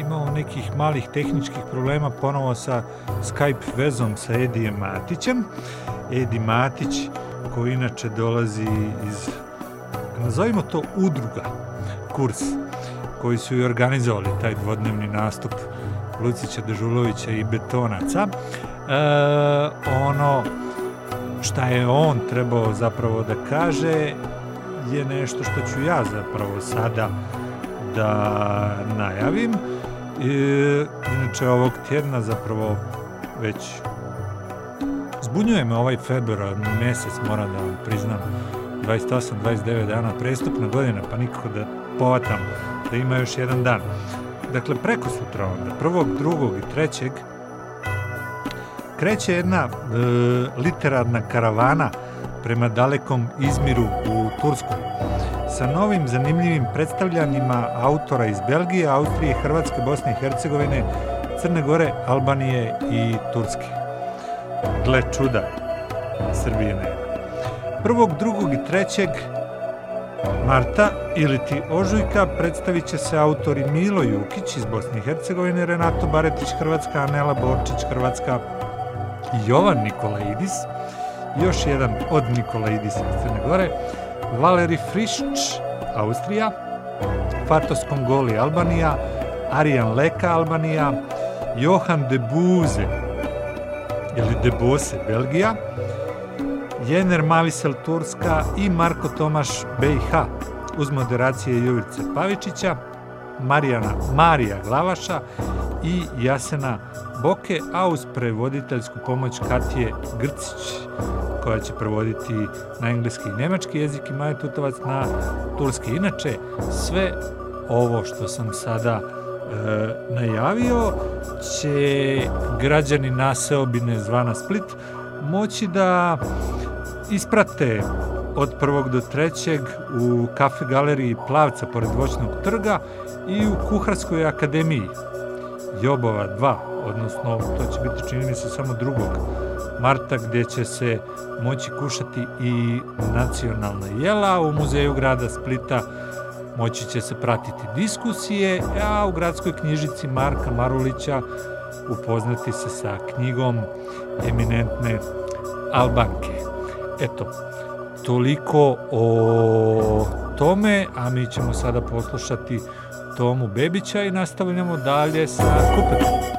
Speaker 6: imamo nekih malih tehničkih problema ponovo sa Skype vezom sa Edijem Matićem. Edi Matić koji inače dolazi iz nazovimo to udruga kurs koji su i organizovali taj dvodnevni nastup Lucića Dežulovića i Betonaca. E, ono šta je on trebao zapravo da kaže je nešto što ću ja zapravo sada da najavim. I, inače ovog tjedna zapravo već zbunjuje me ovaj februar mesec, moram da vam priznam, 28-29 dana prestupna godina, pa nikako da povatam da ima još jedan dan. Dakle, preko sutra onda, prvog, drugog i trećeg, kreće jedna e, literarna karavana prema dalekom Izmiru u Turskoj sa novim zanimljivim predstavljanjima autora iz Belgije, Austrije, Hrvatske, Bosne i Hercegovine, Crne Gore, Albanije i Turske. Gle čuda, Srbije ne. Prvog, drugog i trećeg marta ili ti ožujka predstavit će se autori Milo Jukić iz Bosne i Hercegovine, Renato Baretić Hrvatska, Anela Borčić Hrvatska, Jovan Nikolaidis, još jedan od Nikolaidisa iz Crne Gore, Valeri Frišč, Austrija, Fatos Kongoli, Albanija, Arijan Leka, Albanija, Johan de Buze, ili de Bose, Belgija, Jener Mavisel, Turska i Marko Tomaš, BiH, uz moderacije Jovice Pavičića, Marijana Marija Glavaša i Jasena Boke, a uz prevoditeljsku pomoć Katije Grcić, koja će prevoditi na engleski i nemački jezik i Maja Tutovac na turski. Inače, sve ovo što sam sada e, najavio će građani naseobine zvana Split moći da isprate od prvog do trećeg u kafe galeriji Plavca pored Voćnog trga i u Kuharskoj akademiji Jobova 2, odnosno to će biti čini mi se samo drugog marta gdje će se moći kušati i nacionalna jela u muzeju grada Splita moći će se pratiti diskusije, a u gradskoj knjižici Marka Marulića upoznati se sa knjigom eminentne Albanke. Eto, toliko o tome, a mi ćemo sada poslušati Tomu Bebića i nastavljamo dalje sa Kupetom.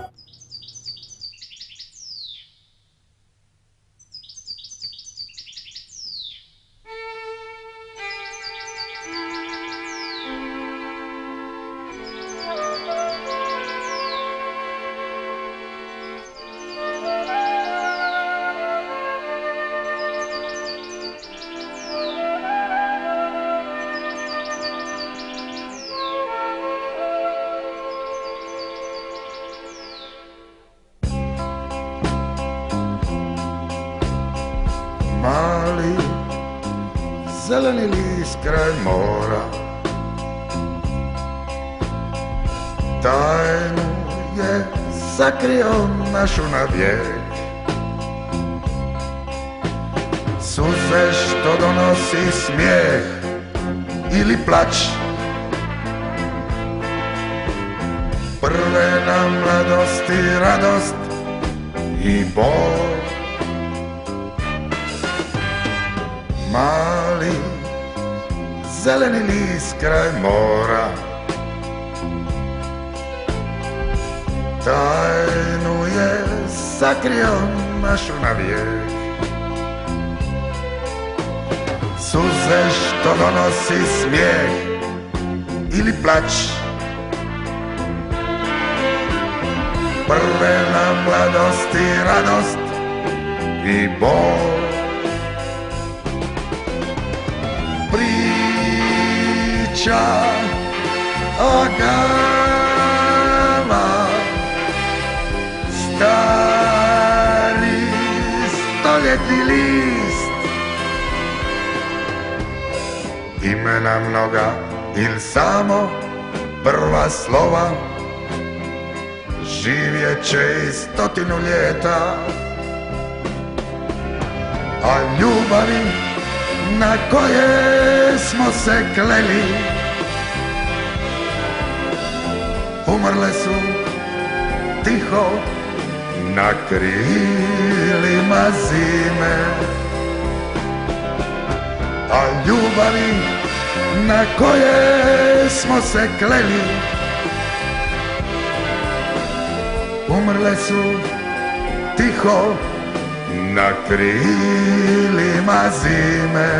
Speaker 17: Krilima zime.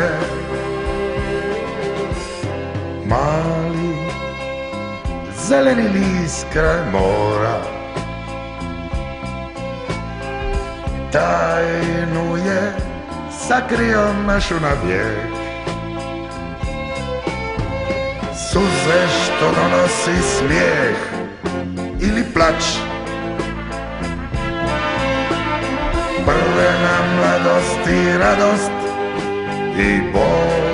Speaker 17: Mali zeleni list kraj mora. Tajnu je sakrio našu na vijek. Suze što donosi smijeh ili plać prve na mladost i radost i bol.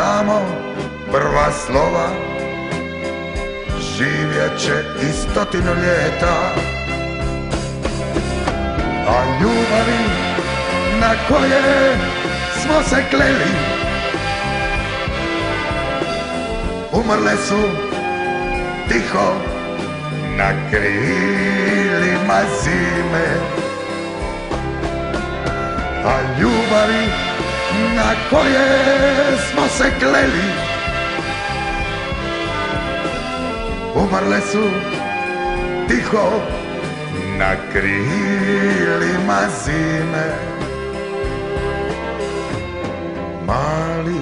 Speaker 17: Samo prva slova. Živjet će i stotinu ljeta. A ljubavi na koje smo se kleli Umrle su tiho na krilima zime. A ljubavi na koje smo se kleli. Umrle su tiho na krilima zime. Mali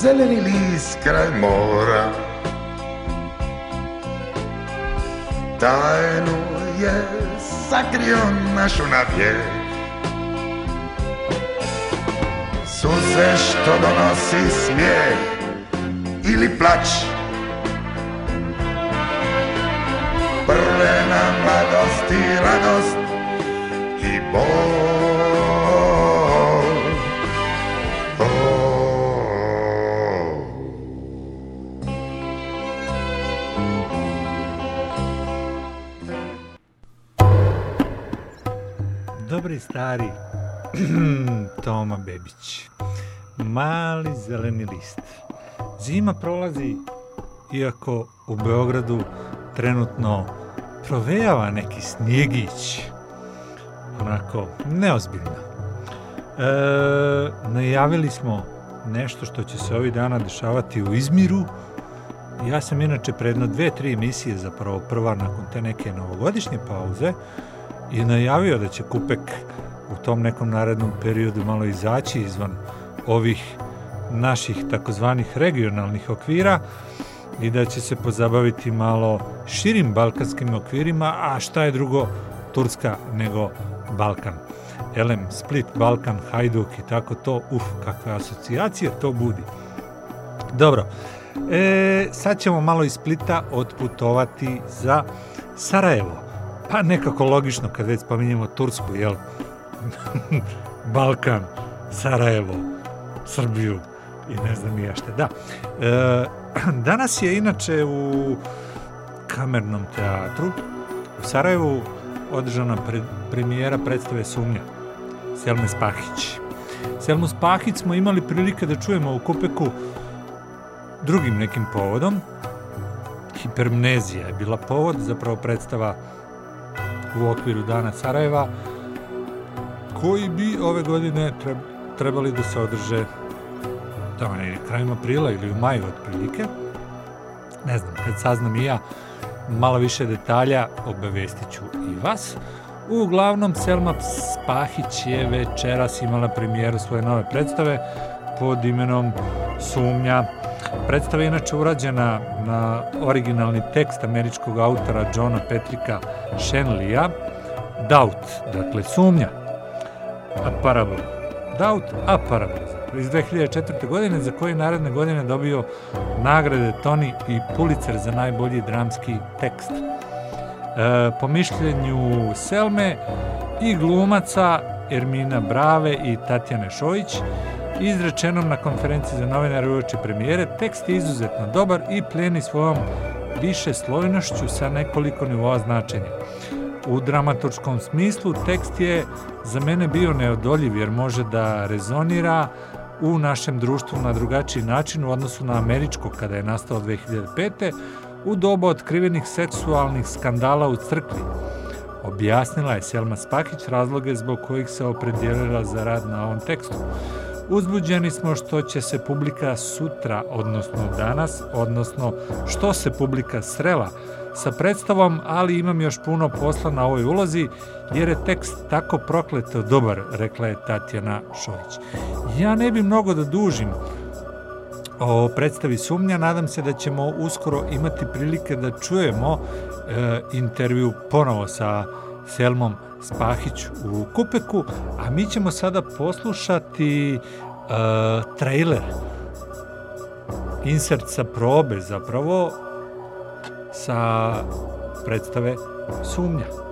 Speaker 17: zeleni list kraj mora. Tajnu je sakrio našu navijek Suze što donosi smijeh ili plać Prve na mladost i radost i bol.
Speaker 6: Dobri stari Toma Bebić. Mali zeleni list. Zima prolazi, iako u Beogradu trenutno provejava neki snjegić. Onako, neozbiljno. E, najavili smo nešto što će se ovih dana dešavati u Izmiru. Ja sam inače predno dve, tri emisije, zapravo prva nakon te neke novogodišnje pauze, i najavio da će Kupek u tom nekom narednom periodu malo izaći izvan ovih naših takozvanih regionalnih okvira i da će se pozabaviti malo širim balkanskim okvirima, a šta je drugo Turska nego Balkan. Elem, Split, Balkan, Hajduk i tako to, uf, kakve asocijacije to budi. Dobro, e, sad ćemo malo iz Splita otputovati za Sarajevo. Pa nekako logično kad već spominjemo Tursku, jel? Balkan, Sarajevo, Srbiju i ne znam ni ja šta. Da. E, danas je inače u kamernom teatru u Sarajevu održana pred, premijera predstave Sumnja Selme Spahić. Selmu Spahić smo imali prilike da čujemo u Kupeku drugim nekim povodom. Hipermnezija je bila povod, zapravo predstava u okviru Dana Sarajeva, koji bi ove godine trebali da se održe tamo ne, krajem aprila ili u maju otprilike. Ne znam, kad saznam i ja malo više detalja, obavestit ću i vas. Uglavnom, Selma Spahić je večeras imala premijeru svoje nove predstave pod imenom Sumnja. Predstava je inače urađena na originalni tekst američkog autora Johna Petrika Shenleya, Doubt, dakle sumnja, a parable. Doubt, a parable, iz 2004. godine, za koji naredne godine dobio nagrade Tony i Pulitzer za najbolji dramski tekst. E, po mišljenju Selme i glumaca Ermina Brave i Tatjane Šojić, izrečenom na konferenciji za novinare uoči premijere, tekst je izuzetno dobar i pleni svojom više slojnošću sa nekoliko nivoa značenja. U dramaturškom smislu tekst je za mene bio neodoljiv jer može da rezonira u našem društvu na drugačiji način u odnosu na američko kada je nastao 2005. u doba otkrivenih seksualnih skandala u crkvi. Objasnila je Selma Spakić razloge zbog kojih se opredijelila za rad na ovom tekstu. Uzbuđeni smo što će se publika sutra, odnosno danas, odnosno što se publika srela sa predstavom, ali imam još puno posla na ovoj ulozi, jer je tekst tako prokleto dobar, rekla je Tatjana Šović. Ja ne bi mnogo da dužim o predstavi Sumnja, nadam se da ćemo uskoro imati prilike da čujemo e, intervju ponovo sa Selmom Spahić u Kupeku, a mi ćemo sada poslušati uh, trailer, insert sa probe zapravo, sa predstave Sumnja.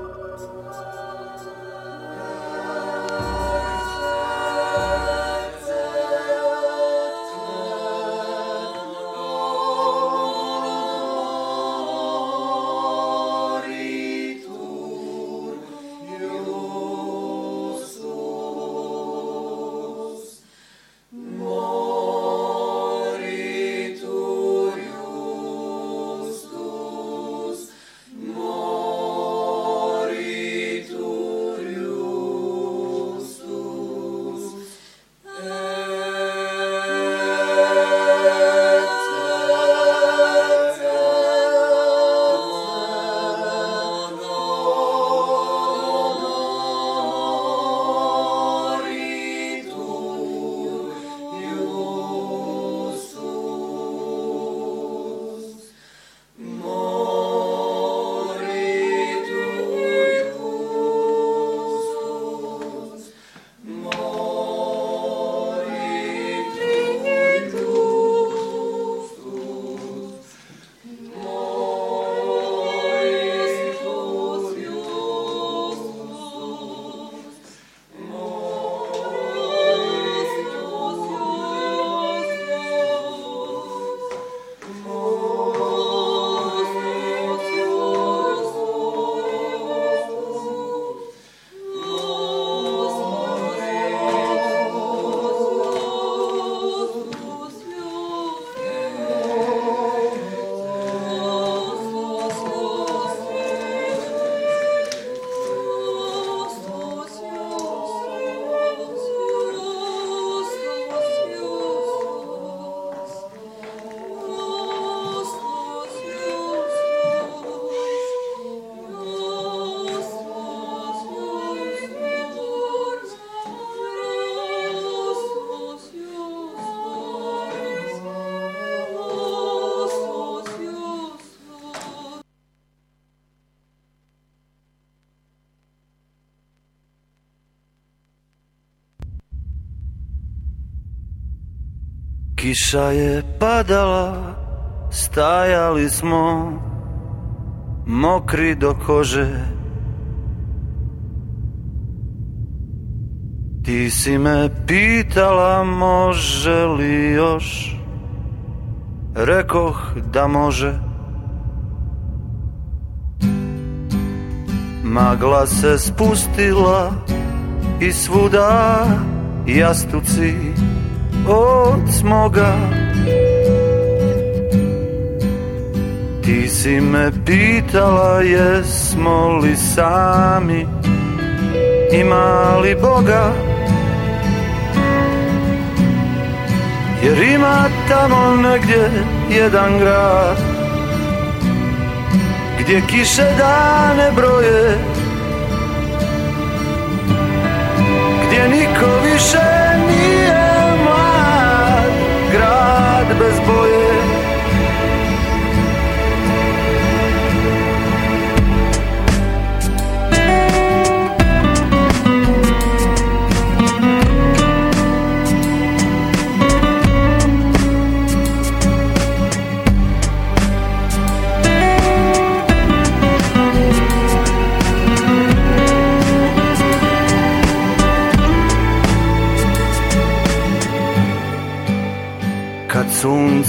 Speaker 7: Kiša je padala, stajali smo mokri do kože. Ti si me pitala može li još, rekoh da može. Magla se spustila i svuda jastuci od smoga. Ti si me pitala jesmo li sami Ima li Boga? Jer ima tamo negdje jedan grad Gdje kiše dane broje Gdje niko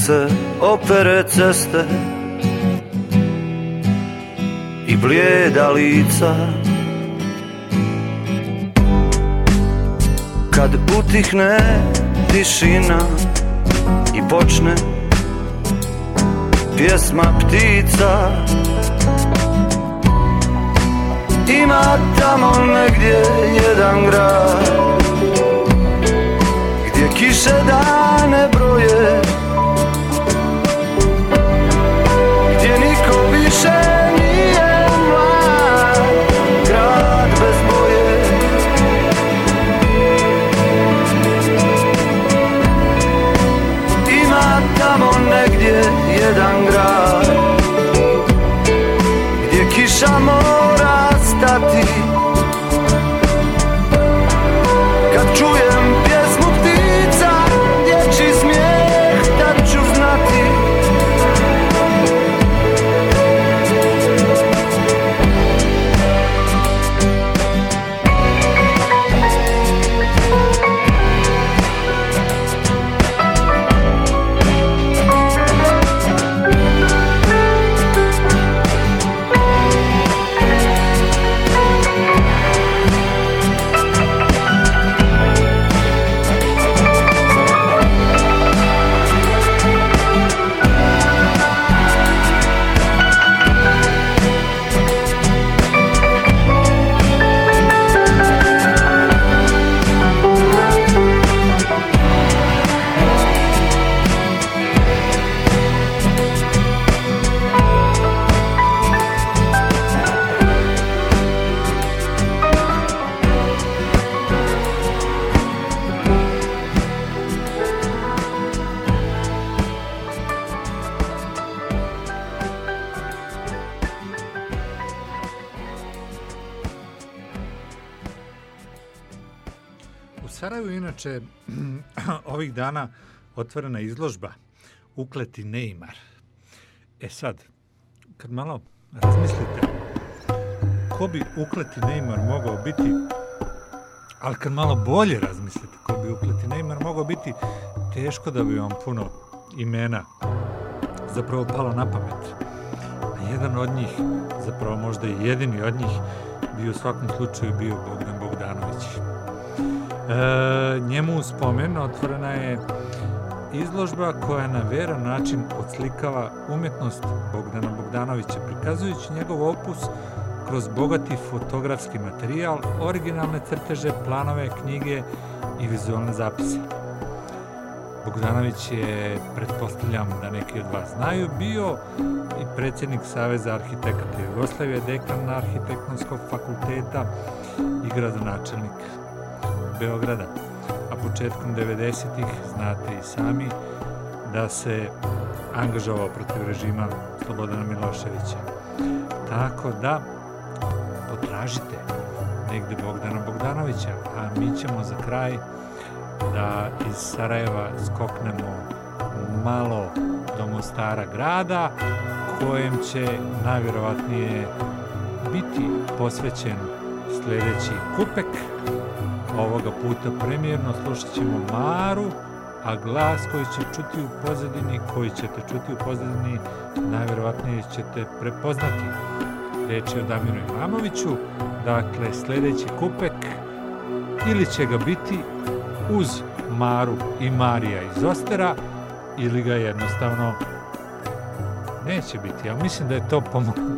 Speaker 7: sunce opere ceste I blijeda lica. Kad utihne tišina I počne pjesma ptica Ima tamo negdje jedan grad Gdje kiše dane broje
Speaker 6: otvorena izložba Ukleti Neymar. E sad, kad malo razmislite ko bi ukleti Neymar mogao biti, ali kad malo bolje razmislite ko bi ukleti Neymar mogao biti, teško da bi vam puno imena zapravo palo na pamet. A jedan od njih, zapravo možda i jedini od njih, bi u svakom slučaju bio Bogdan Bogdanović. E, njemu u spomen otvorena je izložba koja na veran način odslikava umjetnost Bogdana Bogdanovića, prikazujući njegov opus kroz bogati fotografski materijal, originalne crteže, planove, knjige i vizualne zapise. Bogdanović je, pretpostavljam da neki od vas znaju, bio i predsjednik Saveza arhitekata Jugoslavije, dekan arhitektonskog fakulteta i gradonačelnik Beograda. Početkom 90-ih, znate i sami, da se angažovao protiv režima Slobodana Miloševića. Tako da, potražite negde Bogdana Bogdanovića, a mi ćemo za kraj da iz Sarajeva skoknemo malo do Mostara grada, kojem će najvjerovatnije biti posvećen sljedeći kupek. Ovoga puta premijerno slušat ćemo Maru, a glas koji će čuti u pozadini, koji ćete čuti u pozadini, najvjerovatnije ćete prepoznati. Reč je o Damiru Imamoviću, dakle sljedeći kupek ili će ga biti uz Maru i Marija iz Ostera ili ga jednostavno neće biti. Ja mislim da je to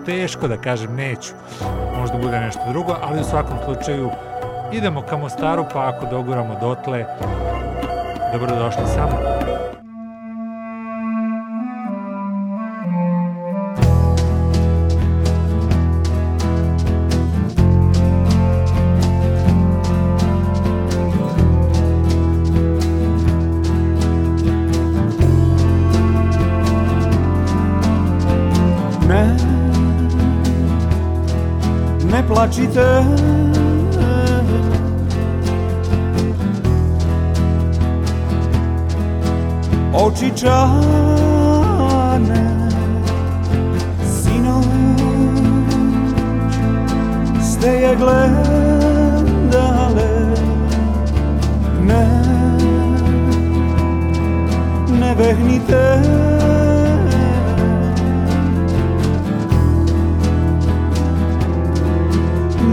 Speaker 6: teško da kažem neću. Možda bude nešto drugo, ali u svakom slučaju idemo ka Mostaru, pa ako doguramo dotle, dobrodošli samo.
Speaker 18: Ne, ne plačite Oči čane Sinoć ste je gledale Ne, ne vehnite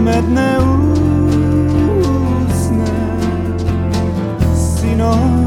Speaker 18: medne usne Sinoć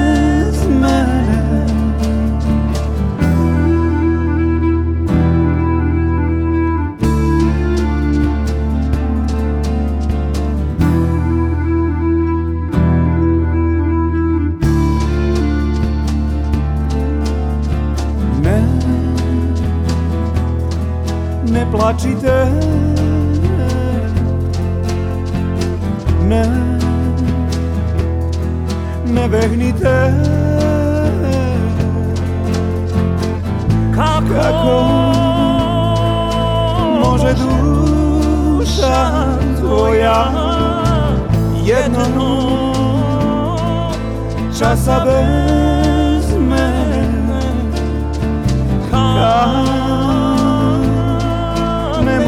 Speaker 18: plačite. Ne, ne vehnite
Speaker 16: Kako,
Speaker 18: Kako može duša tvoja jednog časa bez mene? Kad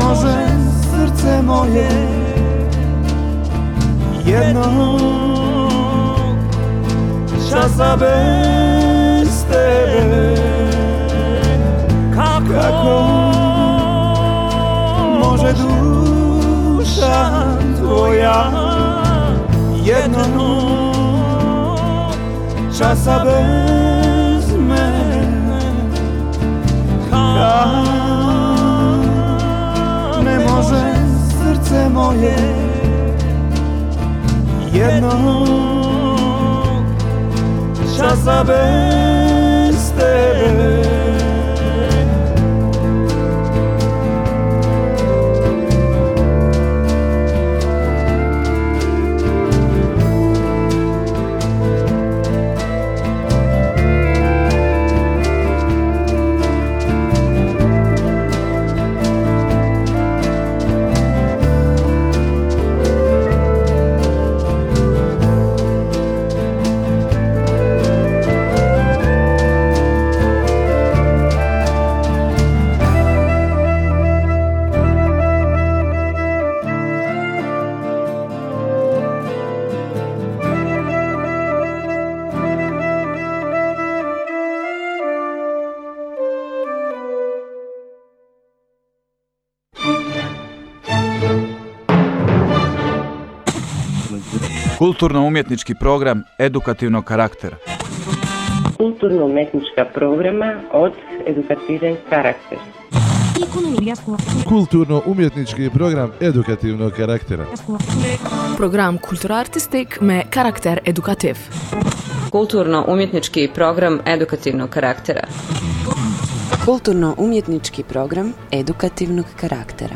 Speaker 18: ne može srce moje jednog časa bez tebe. Kako? Može duša tvoja jednog časa bez mene Kad ne može srce moje jednog časa bez tebe
Speaker 19: Kulturno-umjetnički program edukativnog karaktera.
Speaker 20: Kulturno-umetnička programa od edukativen karakter.
Speaker 13: Kulturno-umjetnički program edukativnog karaktera.
Speaker 12: Program kulturartistik me karakter edukativ.
Speaker 21: Kulturno-umjetnički program edukativnog karaktera.
Speaker 1: Kulturno-umjetnički program edukativnog karaktera.